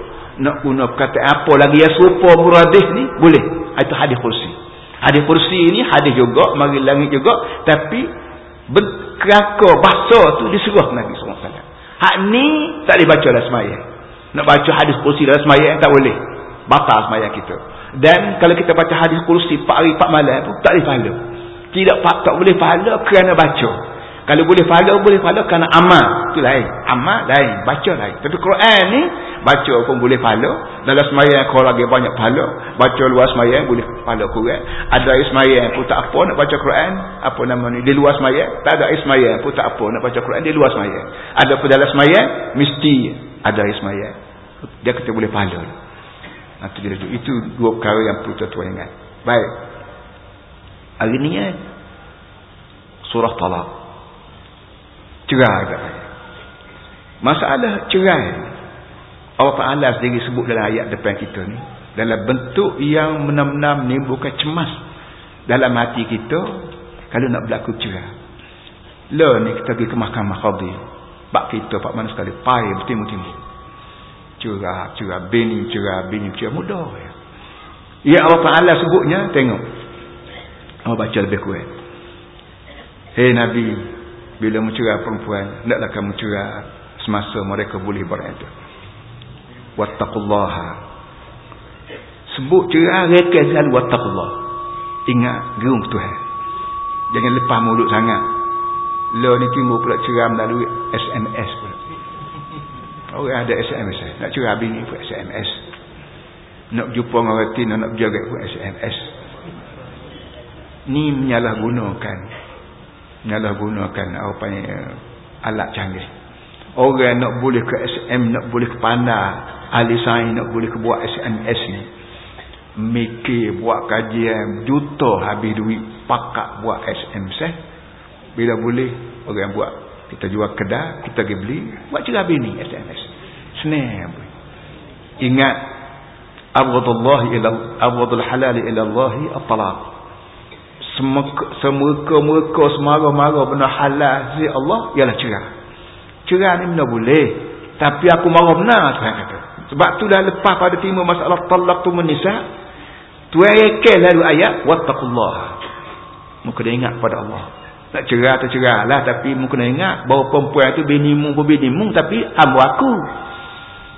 nak guna perkataan apa lagi yang serupa muradih ni? Boleh. Itu hadis kursi. Hadis kursi ni hadis juga mari langit juga tapi berkeraka bahasa tu disuruh Nabi SAW hak ni tak boleh baca lah semayang nak baca hadis kursi dalam semayang tak boleh. Batal semayang kita. Dan kalau kita baca hadis kursi 4 hari 4 malam pun tak boleh tidak tak boleh pahala kerana baca. Kalau boleh pahala boleh pahala kerana amal. Itu lain. Amal lain baca lain. Tapi Quran ni baca pun boleh pahala. Dalam semayang kau lagi banyak pahala baca luar semayang boleh pahala kurang. Ada semayang pun tak apa nak baca Quran apa nama ni di luar semayang. Tak ada semayang pun tak apa nak baca Quran di luar semayang. Ada pun dalam semayang mesti ada semayang. Dia kata boleh pahala. Itu dua perkara yang perlu tuan ingat. Baik Hari ni eh, surah talak. Cerai. Masalah cerai. Allah Ta'ala sendiri sebut dalam ayat depan kita ni. Dalam bentuk yang benar-benar menimbulkan cemas. Dalam hati kita. Kalau nak berlaku cerai. Lah ni kita pergi ke mahkamah khadi. Pak kita, pak mana sekali. Pai bertimbul-timbul. Cerai, cerai, bini, cerai, bini, cerai. Mudah. Ya. ya Allah Ta'ala sebutnya, tengok. Awak baca lebih kuat. Hei Nabi, bila mencerah perempuan, hendaklah kamu cerah semasa mereka boleh berada. Wattaqullaha. Sebut cerah reka selalu wattaqullah. Ingat gerung Tuhan. Jangan lepas mulut sangat. Lo ni timbul pula cerah melalui SMS pula. Orang ada SMS. Nak cerah bini pun SMS. Nak jumpa orang reti, nak berjaga pun SMS ni menyalahgunakan. Menyalahgunakan apa ni alat canggih. Orang nak boleh ke SM nak boleh ke pandai ahli sains nak boleh ke buat SMS ni mikir buat kajian juta habis duit pakak buat SMS eh bila boleh orang buat kita jual kedai kita pergi beli buat cerah bini SMS senang ingat abghadullah ila abghadul halal ila Allah at-talaq semerka-merka semarah-marah benda halal. Si Allah ialah cerah. Cerah ni benda boleh. Tapi aku marah benar Tuhan kata. Sebab tu dah lepas pada timur masalah talak tu menisa. Tuhan rekal lalu ayat wattaqullah. Muka dia ingat pada Allah. Nak cerah atau cerah lah tapi muka dia ingat bahawa perempuan tu bini mung pun bini mung tapi hamba aku.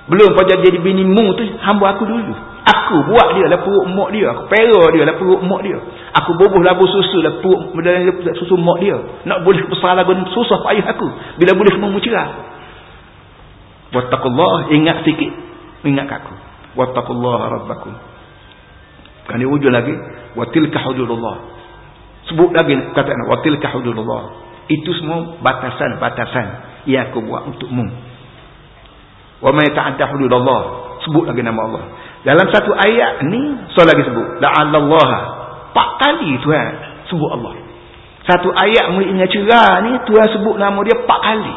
Belum pada jadi bini mung tu hamba aku dulu Aku buat dia lah perut mak dia. Aku pera dia lah perut mak dia. Aku bubuh labu susu lah perut susu mak dia. Nak boleh besar lagu susah payah aku. Bila boleh memucerah. Wattakullah. Ingat sikit. Ingat aku. Wattakullah rabbakum. Kan dia ujung lagi. Watilka hududullah. Sebut lagi kataan. Watilka hududullah. Itu semua batasan-batasan yang aku buat untukmu. Wa ma yata'adda. Sebut lagi nama Allah. Dalam satu ayat ni so lagi sebut la'allallah. Empat kali Tuhan sebut Allah. Satu ayat ingat cerah ni Tuhan sebut nama dia empat kali.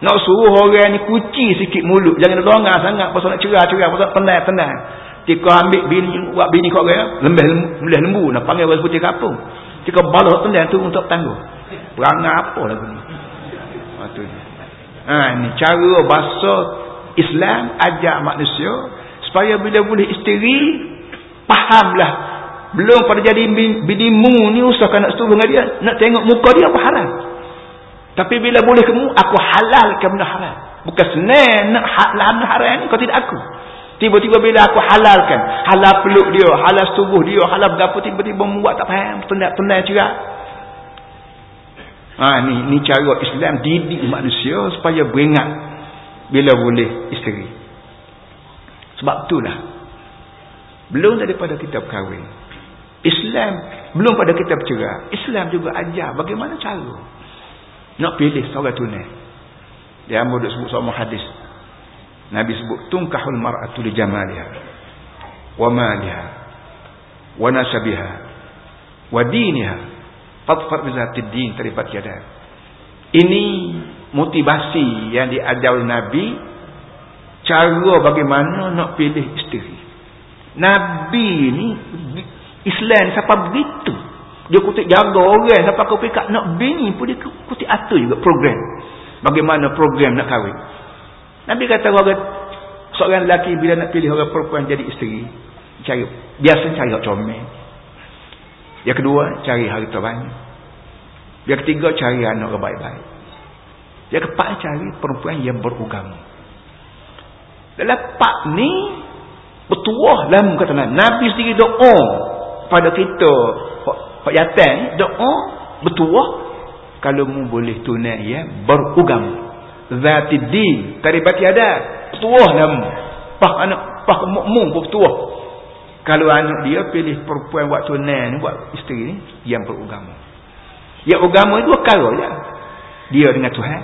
Nak suruh orang ni kuci sikit mulut. Jangan longgar sangat pasal nak cerah-cerah pasal tenang-tenang. Tika ambil bini buat bini kau orang lembah lembu, lembu nak panggil orang putih kapung. Tika balas tenang tu untuk tangguh. Perangai apa lagu ni? Ha ni cara bahasa Islam ajak manusia supaya bila boleh isteri fahamlah belum pada jadi bini mu ni usahakan nak setuju dengan dia nak tengok muka dia apa haram tapi bila boleh kamu aku halalkan benda haram Bukan senang nak halal haram ni kau tidak aku. Tiba-tiba bila aku halalkan, halal peluk dia, halal tubuh dia, halal berapa tiba-tiba membuat tak faham, tenang-tenang cerak. Ha ni ni cara Islam didik manusia supaya beringat bila boleh isteri. Sebab itulah belum daripada kita berkahwin. Islam belum pada kita bercerai. Islam juga ajar bagaimana cara nak pilih seorang tunai. Dia ambil sebut seorang hadis. Nabi sebut tungkahul mar'atu li jamaliha wa maliha wa nasabiha wa diniha fadfar bizatid din terlibat tiada. Ini motivasi yang diajar Nabi cara bagaimana nak pilih isteri. Nabi ni Islam siapa begitu. Dia kutik jaga orang siapa kau pikat nak bini pun dia kutik atur juga program. Bagaimana program nak kahwin. Nabi kata orang seorang lelaki bila nak pilih orang perempuan jadi isteri, cari biasa cari orang comel. Yang kedua, cari harta banyak. Yang ketiga, cari anak orang baik-baik. Yang keempat, cari perempuan yang beragama. Dalam pak ni, bertuah dalam kata Nabi. Sendiri doa pada kita. Pak Yatan doa bertuah. Kalau mu boleh tunai ya beragama zatidin taribati ada. Bertuah nam pak anak pak mukmin bertuah. Kalau anak dia pilih perempuan buat tunai ni buat isteri ni yang beragama ya agama itu perkara je dia dengan Tuhan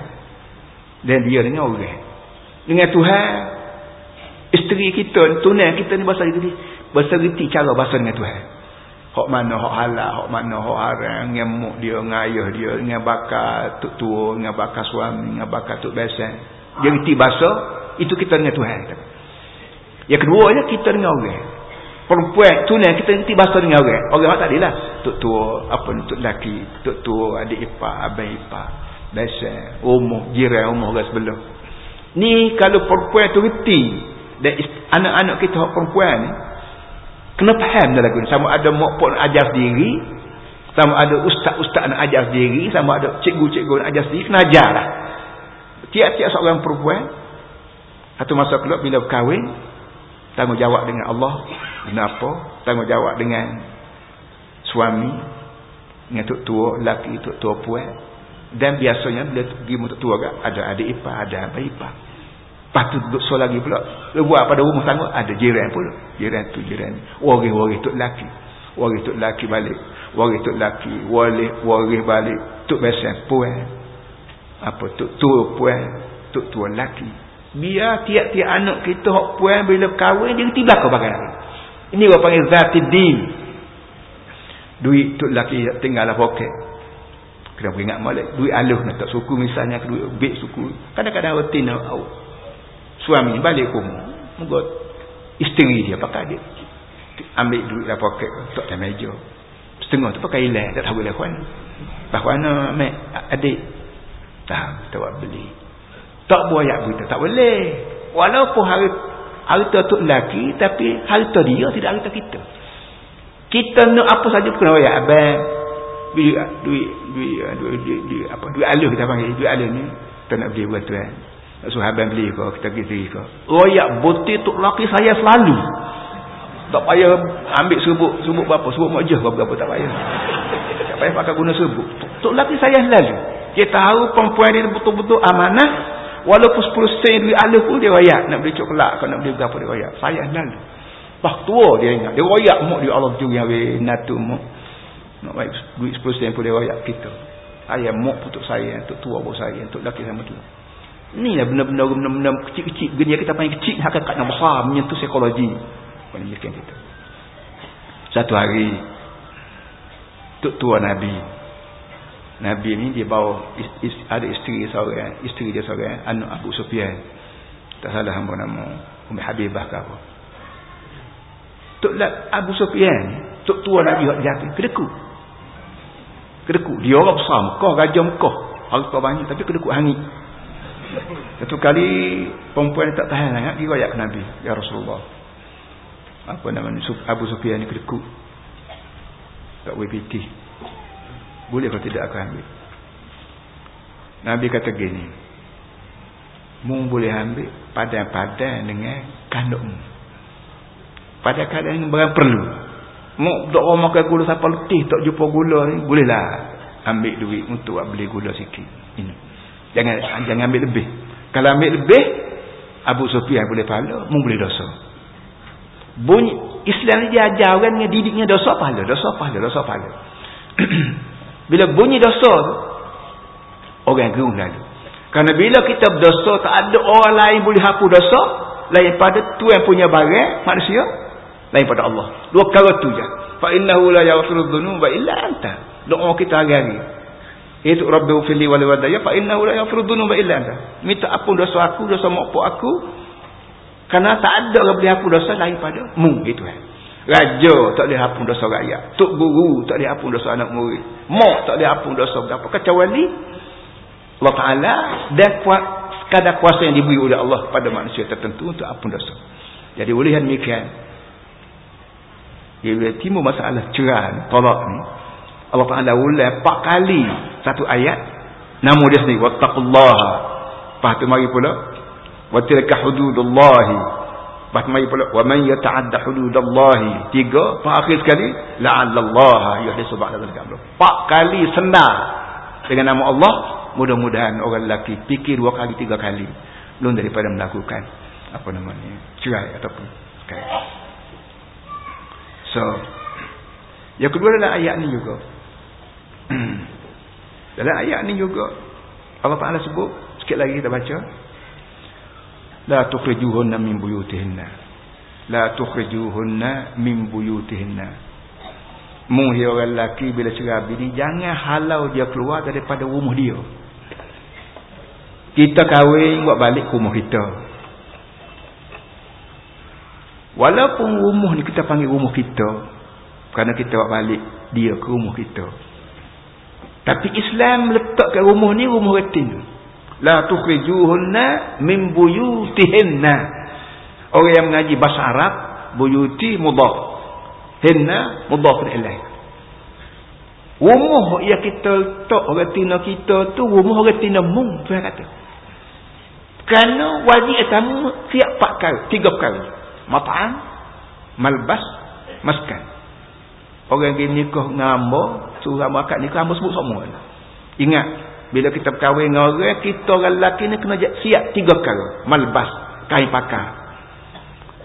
dan dia dengan orang. Dengan Tuhan isteri kita tunai kita ni bahasa reti bahasa reti cara bahasa dengan Tuhan. Hak mana hak halal hak mana hak haram ngemuk dia ngayah dia dengan bakal tuk tua dengan bakal suami dengan bakal tuk besan. Dia reti bahasa itu kita dengan Tuhan. Yang kedua je kita dengan orang. Perempuan tunai kita reti bahasa dengan orang. Orang tak lah tuk tua apa ni tuk lelaki tuk tua adik ipar abang ipar besan umur jiran umur orang sebelah. Ni kalau perempuan tu reti dan anak-anak kita perempuan ni Kena faham dalam lagu ni. Sama ada mokpok nak ajar sendiri. Sama ada ustaz-ustaz nak ajar sendiri. Sama ada cikgu-cikgu nak ajar sendiri. Kena ajar lah. Tiap-tiap seorang perempuan. Satu masa keluar bila berkahwin. Tanggungjawab dengan Allah. Kenapa? Tanggungjawab dengan suami. Dengan tuk tua laki, tuk tua puan. Dan biasanya bila pergi tuk tua ada adik ipar, ada abang ipar. Tu duduk so lagi pula. Buat pada rumah tangga ada jiran pula. Jiran tu jiran. Waris-waris tok laki. Waris tok laki balik. Waris tok laki. Waris waris balik. Tok besan puan. Apa tok tua puan. Tok tua laki. Biar tiap-tiap anak kita hok puan bila kahwin dia tiba ke bagai. Ini orang panggil zati din. Duit tok laki tinggal lah poket. Kena ingat malik. Duit aluh nak tak suku misalnya. Duit suku. Kadang-kadang rutin suami balik rumah. Moga isteri dia pakai dia. Ambil duit dalam poket untuk dalam meja. Setengah tu pakai ilah tak tahu lah kawan bahawa anak adik. Tak kita buat beli. Tak buat berita tak boleh. Walaupun hari harta tu lelaki tapi harta dia tidak harta kita. Kita nak apa saja kena bayar. Abang duit duit duit duit, duit, duit apa duit aluh kita panggil duit aluh ni kita nak beli buat tuan Sahabat beli kau kita pergi kau. Royak butir tok laki saya selalu. Tak payah ambil sebut sebut berapa, sebut mujah berapa, tak payah. Tak payah pakai guna sebut. Tok laki saya selalu. Dia tahu perempuan dia betul-betul amanah walaupun 10 sen duit alif pun dia royak nak beli coklat kau nak beli berapa dia royak. Saya selalu. Pak tua dia ingat. Dia royak mak dia Allah juri we natu mak. Nak baik duit 10 sen pun dia royak kita. Ayah mak putuk saya, untuk tua bos saya, untuk laki sama tu. Ni lah benda-benda benda-benda kecil-kecil. Gini kita panggil kecil Hakikat yang besar Menyentuh psikologi. Menunjukkan kita Satu hari Tuk tua Nabi. Nabi ni dia bawa is, is, Ada isteri seorang Isteri dia seorang Anak Abu Sufyan. Tak salah hamba nama Umi Habibah ke apa. Tuk Abu Sufyan Tuk tua Nabi jatuh Kedeku. Kedeku. Dia orang besar Mekah Raja Mekah. Harta banyak Tapi kedeku hangit satu kali perempuan tak tahan sangat dia royak ke Nabi, ya Rasulullah. Apa nama ni Abu Sufyan ni kedekut. Tak boleh piti. Boleh kalau tidak akan ambil. Nabi kata gini. mu boleh ambil padan-padan dengan kandung pada keadaan yang barang perlu mu dok orang makan gula siapa letih tak jumpa gula ni bolehlah ambil duit untuk beli gula sikit ini jangan jangan ambil lebih. Kalau ambil lebih Abu Sufyan boleh pahala mu boleh dosa. Bunyi Islam dia ajar orang dengan didiknya dosa pahala dosa pahala dosa pahala. Bila bunyi dosa tu orang gerung lalu. Kerana bila kita berdosa tak ada orang lain boleh hapus dosa lain pada tu yang punya barang manusia lain pada Allah. Dua perkara tu je. Fa innahu la yaghfiru dhunuba illa anta. Doa kita hari-hari itu rabbi fili wal wadaya fa innahu la yaghfiru dhunuba illa anta. Minta ampun dosa aku dosa mak aku. Kerana tak ada orang boleh hapus dosa lain pada mu itu eh. Raja tak boleh hapus dosa rakyat. Tok guru tak boleh hapus dosa anak murid. Mak tak boleh hapus dosa berapa. Kecuali Allah Ta'ala dan kadar kuasa yang diberi oleh Allah pada manusia tertentu untuk ampun dosa. Jadi oleh yang demikian, bila timbul masalah cerai, tolak ni, Allah Ta'ala ulai empat kali satu ayat. Nama dia sendiri wattaqullaha. Lepas tu mari pula watilka hududullah lepas tu mari pula wa man yata'adda hududallah tiga terakhir sekali la'allallaha. Yuhdisu ba'da dzalika empat kali senar dengan nama Allah. Mudah-mudahan orang lelaki fikir dua kali tiga kali. Belum daripada melakukan apa namanya cerai ataupun sekali. So yang kedua adalah ayat ni juga. dalam ayat ni juga Allah Ta'ala sebut sikit lagi kita baca. La tukhrijuhunna min buyutihinna. La tukhrijuhunna min buyutihinna. Muhi orang lelaki bila cerai bini jangan halau dia keluar daripada rumah dia. Kita kahwin buat balik rumah kita. Walaupun rumah ni kita panggil rumah kita kerana kita buat balik dia ke rumah kita tapi Islam letakkan rumah ni rumah retin la tukhrijuhunna min buyutihinna. Orang yang mengaji bahasa Arab buyuti mudaf. Hinna mudaf ilaih rumah yang kita letak retina kita tu rumah retina mung yang kata. Kerana wajib tamu siap empat kali, tiga kali. Mat'am, malbas, maskan. Orang yang nikah dengan hamba, suruh hamba akad nikah, hamba sebut semua. Ingat, bila kita berkahwin dengan orang, kita orang lelaki ni kena siap tiga kali. Malbas, kain pakar.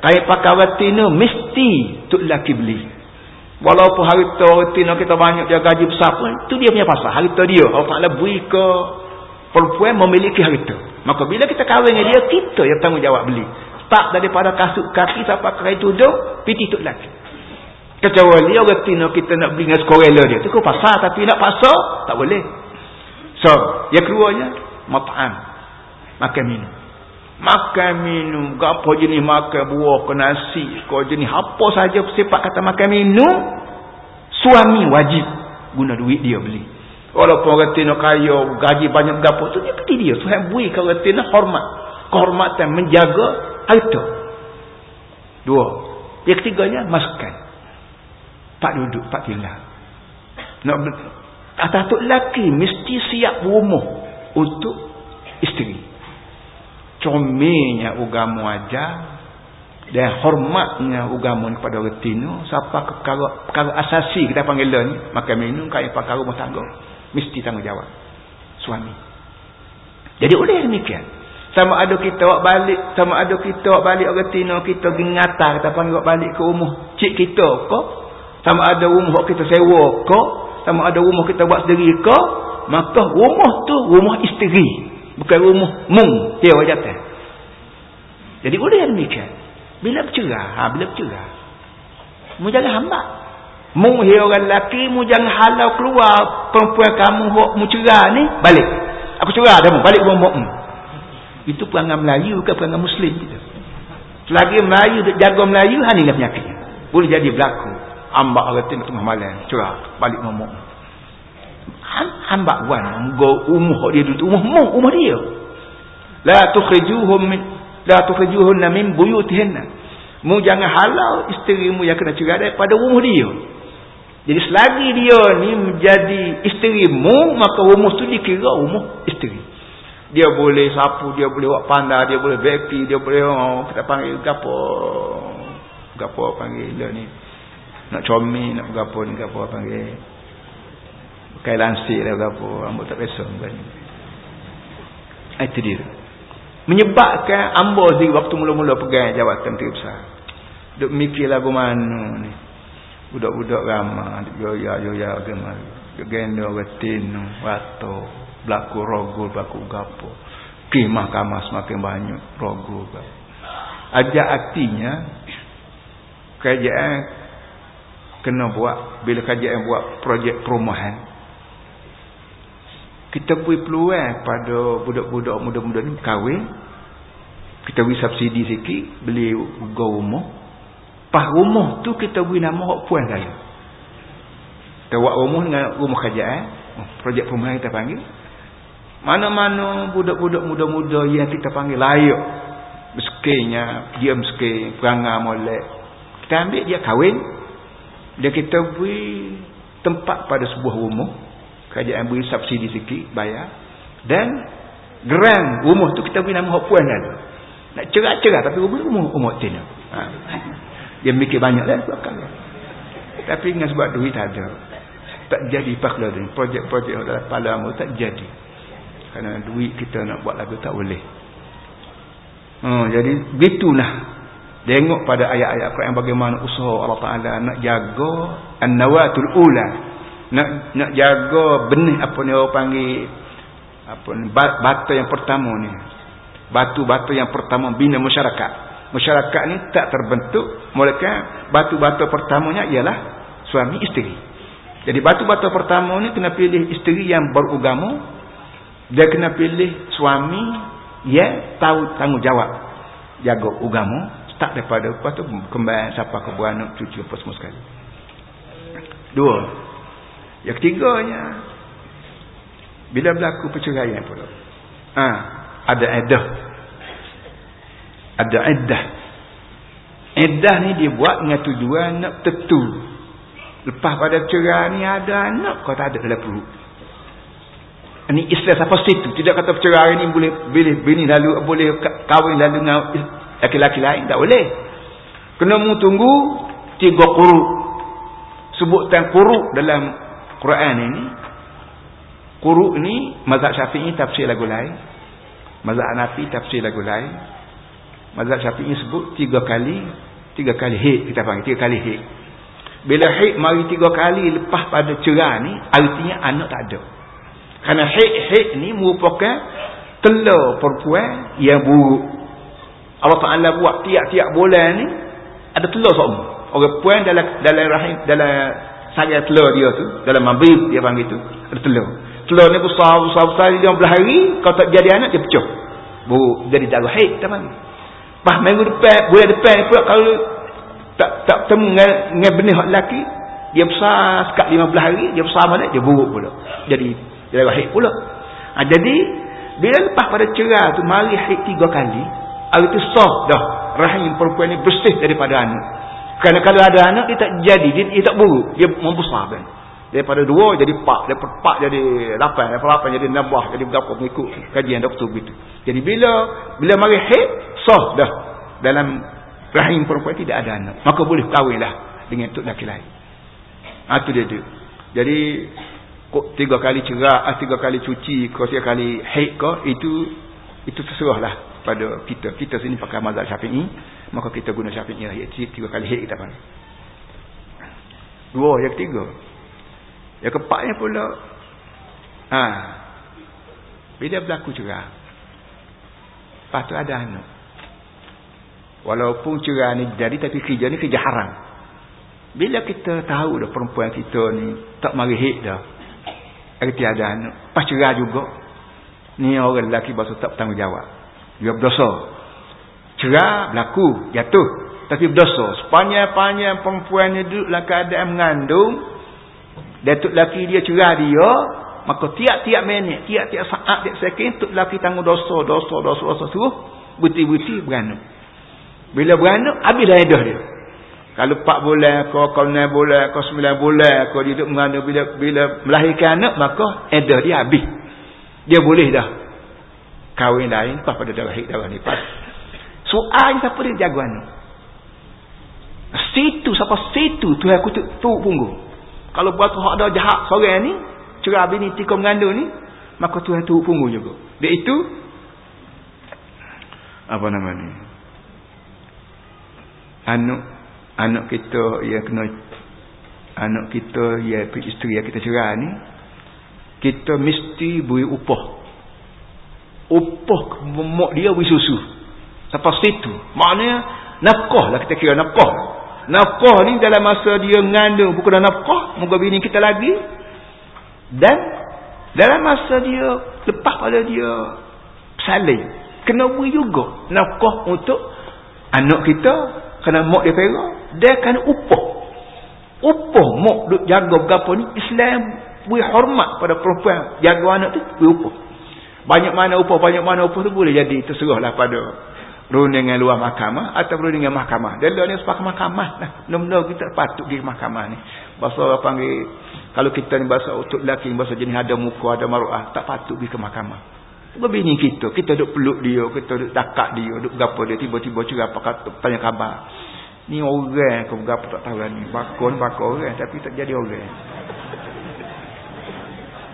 Kain pakar retina mesti tu lelaki beli. Walaupun harta retina kita banyak dia gaji besar pun, itu dia punya pasal. Harta dia. Allah Ta'ala beri ke perempuan memiliki harta. Maka bila kita kahwin dengan dia, kita yang tanggungjawab beli. Tak daripada kasut kaki sampai kerai tudung, piti tu lagi. Kecuali orang tina kita nak beli dengan skorela dia. Itu kau pasal tapi nak pasal, tak boleh. So, yang keduanya, mat'am. Makan minum. Makan minum. Apa jenis makan buah ke nasi. Kau jenis apa saja sifat kata makan minum. Suami wajib guna duit dia beli. Walaupun orang tina kaya, gaji banyak berapa tu, dia peti dia. Tuhan beri ke orang tina hormat. Kehormatan menjaga harta. Dua. Yang ketiganya, masukkan. Pak duduk, pak tinggal. Nak Atas tu lelaki, mesti siap rumah untuk isteri. Comelnya ugamu aja dan hormatnya agama kepada orang tino siapa perkara, perkara asasi kita panggil ni makan minum kaya perkara rumah tangga mesti tanggungjawab suami jadi oleh demikian sama ada kita buat balik sama ada kita buat balik orang tina kita pergi ngatar kita panggil buat balik ke rumah cik kita ke sama ada rumah kita sewa ke sama ada rumah kita buat sendiri ke maka rumah tu rumah isteri. Bukan rumah mung dia wajatan jadi oleh demikian. Bila bercerah ha, bila bercerah. Mu jangan hambat mu orang lelaki mu jangan halau keluar. Perempuan kamu hok mu cerah ni balik. Aku cerah dah mu balik rumah mu itu perangai Melayu bukan perangai Muslim kita? Selagi Melayu jaga Melayu hani dengan penyakitnya. Boleh jadi berlaku ambak orang tengah malam cerah balik mu ambak wan go umuh dia duduk. Umuh mu umur dia. La tukhrijuhum la tukhrijuhunna min buyutihinna. Mu jangan halau isteri mu yang kena cerah daripada rumah dia. Jadi selagi dia ni menjadi isterimu, maka rumah tu dikira rumah isteri. dia boleh sapu dia boleh buat pandai dia boleh vacuum dia boleh oh, kita panggil gapo? Gapo panggil dia ni nak comel nak gapo ni gapo panggil. Pakai lansir lah gapo rambut tak biasa kan itu dia. Menyebabkan ambo di waktu mula-mula pegang jawatan tu besar. Duk mikir lagu mana ni. Budak-budak ramah yo ya yo ya agama yo gendo wetin wato berlaku rogul berlaku gapo. Kemah kamar semakin banyak gapo ajak artinya kerajaan kena buat bila kerajaan buat projek perumahan. Kita beri peluang pada budak-budak muda-muda ni kahwin kita beri subsidi sikit beli uga rumah. Pas rumah tu kita beri nama hak puan saya. Kita buat rumah dengan rumah kerajaan. Oh, projek perumahan kita panggil. Mana-mana budak-budak muda-muda yang kita panggil layak. Miskinnya dia miskin perangai molek. Kita ambil dia kahwin dia kita beri tempat pada sebuah rumah. Kerajaan beri subsidi sikit bayar. Dan geran rumah tu kita beri nama hak puan kan. Nak cerah-cerah tapi rumah rumah rumah tin. Ha. dia mikir banyak lah belakang tapi dengan sebab duit tak ada. Tak jadi paklah ni projek-projek dalam kepala tak jadi. Kerana duit kita nak buat lagu tak boleh. Hmm, jadi begitulah tengok pada ayat-ayat Quran bagaimana usaha Allah Ta'ala nak jaga an-nawatul ula. Nak nak jaga benih apa ni orang panggil apa ni batu yang pertama ni. Batu-batu yang pertama bina masyarakat. Masyarakat ni tak terbentuk mulakan batu-batu pertamanya ialah suami isteri. Jadi batu-batu pertama ni kena pilih isteri yang beragama dia kena pilih suami yang tahu tanggungjawab jaga agama start daripada lepas tu kembali siapa ke beranak cucu apa semua sekali dua yang ketiganya bila berlaku perceraian pula. Ha, ada iddah. Ada iddah. Iddah ni dia buat dengan tujuan nak tentu. Lepas pada cerai ni ada anak kau tak ada dalam perut. Ini istilah siapa situ. Tidak kata perceraian ni boleh boleh bini lalu boleh kahwin lalu dengan laki-laki lain tak boleh. Kena mu tunggu tiga quru. Sebutkan quru dalam Quran ini Quru ni mazhab Syafi'i tafsir lagu lain. Mazhab Hanafi tafsir lagu lain. Mazhab Syafi'i sebut tiga kali, tiga kali hik kita panggil, tiga kali hik. Bila hik mari tiga kali lepas pada cerah ni, artinya anak tak ada. Karena hik-hik ni merupakan telur perempuan yang buruk. Allah Taala buat tiap-tiap bulan ni ada telur semua. Orang puan dalam dalam rahim dalam saya telur dia tu dalam mabib dia panggil tu ada telur. Telur ni besar besar besar dia belah hari kalau tak jadi anak dia pecah. Bu jadi darah haid teman pas minggu depan bulan depan pula kalau tak tak temu dengan, dengan benih hak lelaki dia besar sekat 15 hari dia besar mana dia buruk pula. Jadi darah haid pula. Ha, jadi bila lepas pada cerah tu mari haid tiga kali hari tu sah dah rahim perempuan ni bersih daripada anak kerana kalau ada anak dia tak jadi, dia, dia tak buruk, dia membesarkan. Daripada dua jadi empat, daripada empat jadi lapan, daripada lapan jadi nabah, jadi berapa mengikut kajian doktor begitu. Jadi bila bila mari haid, sah dah dalam rahim perempuan tidak ada anak. Maka boleh kahwinlah dengan tok laki lain. Ha, tu dia tu. Jadi kok tiga kali cerah, ah, tiga kali cuci, kau tiga kali haid kau itu itu terserahlah pada kita. Kita sini pakai mazhab Syafi'i maka kita guna syafi'i lah tiga kali hit kita panggil. Dua yang ketiga. Yang keempatnya pula ha, bila berlaku cerah lepas tu ada anak. Walaupun cerah ni jadi tapi kerja ni kerja haram. Bila kita tahu dah perempuan kita ni tak mari hit dah erti ada anak pas cerah juga ni orang lelaki bahasa tak bertanggungjawab dia berdosa. Cerah berlaku jatuh. Tapi berdosa. Sepanjang-panjang perempuan ni duduk dalam keadaan mengandung datuk laki dia cerah dia maka tiap-tiap minit tiap-tiap saat tiap second tok laki tanggung dosa dosa dosa dosa suruh buti-buti beranak. Bila beranak habislah edah dia. Kalau 4 bulan ke kalau 6 bulan ke 9 bulan dia duduk mengandung bila bila melahirkan anak maka edah dia habis. Dia boleh dah kahwin lain lepas pada darah hid darah nifas soal siapa dia jagoan situ siapa situ tu aku tu, tu punggung. Kalau buat hak ada jahat seorang ni cerah bini tikam mengandung ni maka Tuhan tu punggung juga. Dia itu apa nama ni? Anak anak kita yang kena anak kita yang isteri yang kita cerah ni kita mesti beri upah upah mak dia beri susu. Sampai situ maknanya nafkah lah kita kira nafkah. Nafkah ni dalam masa dia mengandung bukan nafkah moga bini kita lagi. Dan dalam masa dia lepas pada dia salin kena beri juga nafkah untuk anak kita kena mak dia perak dia akan upah upah mak duk jaga berapa ni Islam beri hormat pada perempuan jaga anak tu beri upah banyak mana upah banyak mana upah tu boleh jadi terserahlah pada rundingan luar mahkamah atau rundingan mahkamah dia ni sepakat mahkamah lah benda kita patut pergi mahkamah ni bahasa panggil kalau kita ni bahasa untuk lelaki bahasa jenis ada muka ada maruah tak patut pergi ke mahkamah Berbini kita, kita duduk peluk dia, kita duduk takak dia, duduk berapa dia, tiba-tiba cerah apa kata, tanya khabar. Ni orang ke berapa tak tahu ni. Bakon, bakon orang, tapi tak jadi orang.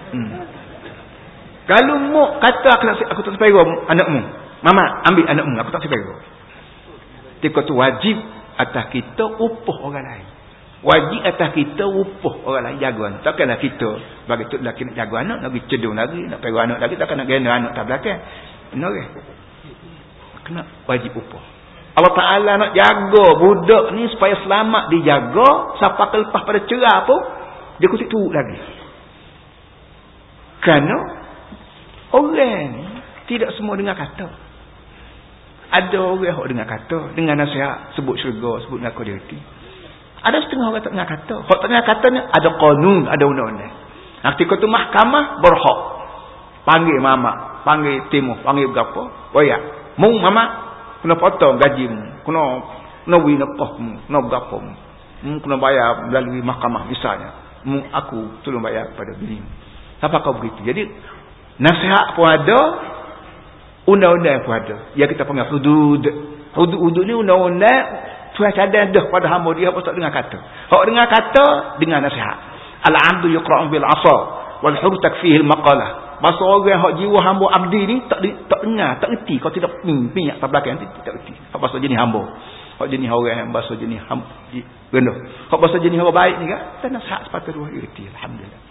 Hmm. Kalau mu kata aku, aku tak sepera anakmu. Mama, ambil anakmu, aku tak sepera. Tika tu wajib atas kita upah orang lain. Wajib atas kita upah orang lain. Jaga anak. Takkanlah kita bagi tu lelaki nak jaga anak nak cedung lagi nak pergi anak lagi takkan nak gena anak tak belakang. Benar ke? Kena wajib upah. Allah Ta'ala nak jaga budak ni supaya selamat dijaga siapa lepas pada cerah pun dia kutip turut lagi. Kerana orang tidak semua dengar kata ada orang yang dengar kata dengan nasihat sebut syurga sebut nak dia ada setengah orang tak dengar kata. Hak tak dengar kata ni ada kanun, ada undang-undang. Nanti kau tu mahkamah berhak. Panggil mama, panggil timu, panggil berapa. Oh ya, mu mama kena potong gajimu, kena kena wi nakahmu, kena berapa mu. Mu kena bayar melalui mahkamah misalnya. Mu aku tolong bayar kepada bini. Apa kau begitu? Jadi nasihat pun ada, undang-undang pun ada. Ya kita panggil hudud. Hudud-hudud ni undang-undang Tuhan cadang dah pada hamba dia apa tak dengar kata. Hak dengar kata dengan nasihat. Al-'abdu yuqra'u bil 'asa wal hur takfihi al-maqalah. Masa orang hak jiwa hamba abdi ni tak tak dengar, tak reti kalau tidak mimpi tak belakang tak reti. Hak bahasa jenis hamba. Hak jenis orang yang bahasa jenis hamba rendah. Bahasa jenis orang baik ni kan, tak nasihat sepatut dua reti alhamdulillah.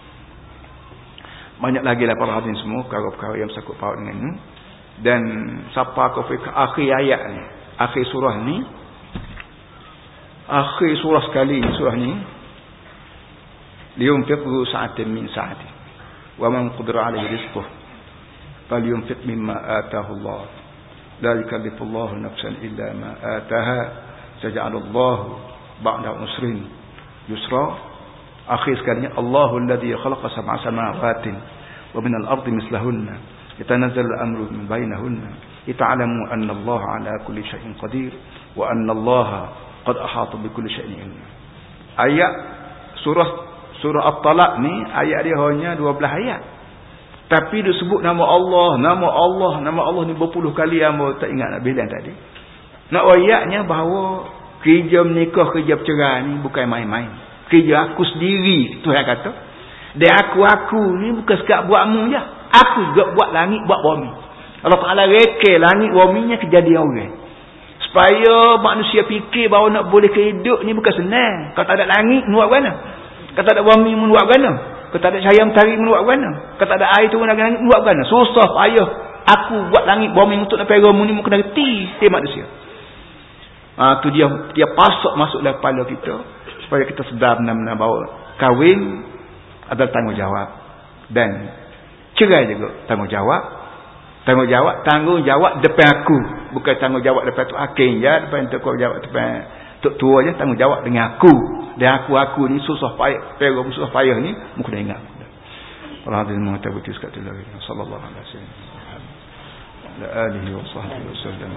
Banyak lagi lah para hadirin semua perkara-perkara yang sakut paut dengan ini. Dan siapa kau fikir akhir ayat ni, akhir surah ni akhir surah sekali surah ni liyunfiqhu sa'atin min sa'ati wa man qadara 'alayhi rizquhu falyunfiq mimma ataahu Allah la yukallifu Allah nafsan illa ma ataaha Allah ba'da usrin yusra akhir sekali Allahu alladhi khalaqa sab'a samawati wa min al-ardi mislahunna yatanazzalu al-amru min bainahunna lita'lamu anna Allah 'ala kulli shay'in qadir wa anna Allah qad ahata bi kulli shay'in ilma ayat surah surah at-talaq ni ayat dia hanya 12 ayat. Tapi dia sebut nama Allah nama Allah nama Allah ni berpuluh kali hamba tak ingat nak bilang tadi. Nak ayatnya bahawa kerja menikah kerja bercerai ni bukan main-main kerja aku sendiri Tuhan kata. Dan aku-aku ni bukan sekat buatmu je. Aku juga buat langit buat bumi. Allah Ta'ala reke langit buminya kejadian orang. Supaya manusia fikir bahawa nak boleh kehidup ni bukan senang. Kalau tak ada langit menuak mana? Kalau tak ada bumi menuak mana? Kalau tak ada cahaya mentari menuak mana? Kalau tak ada air turun dari langit menuak mana? Susah payah. Aku buat langit bumi untuk nak pergi ni kena reti setiap manusia. Ha, tu dia dia pasok masuk dalam kepala kita supaya kita sedar benar-benar bahawa kahwin adalah tanggungjawab. Dan cerai juga tanggungjawab. Tanggungjawab tanggungjawab depan aku. Bukan tanggungjawab depan tu hakim ya depan tu kau jawab depan tok tua je. Tanggungjawab dengan aku. Dan aku aku ni susah payah perlu susah payah ni mu kena ingat. Allah hadirin mengatakan sallallahu alaihi wasallam. Alihi wa sahbihi wasallam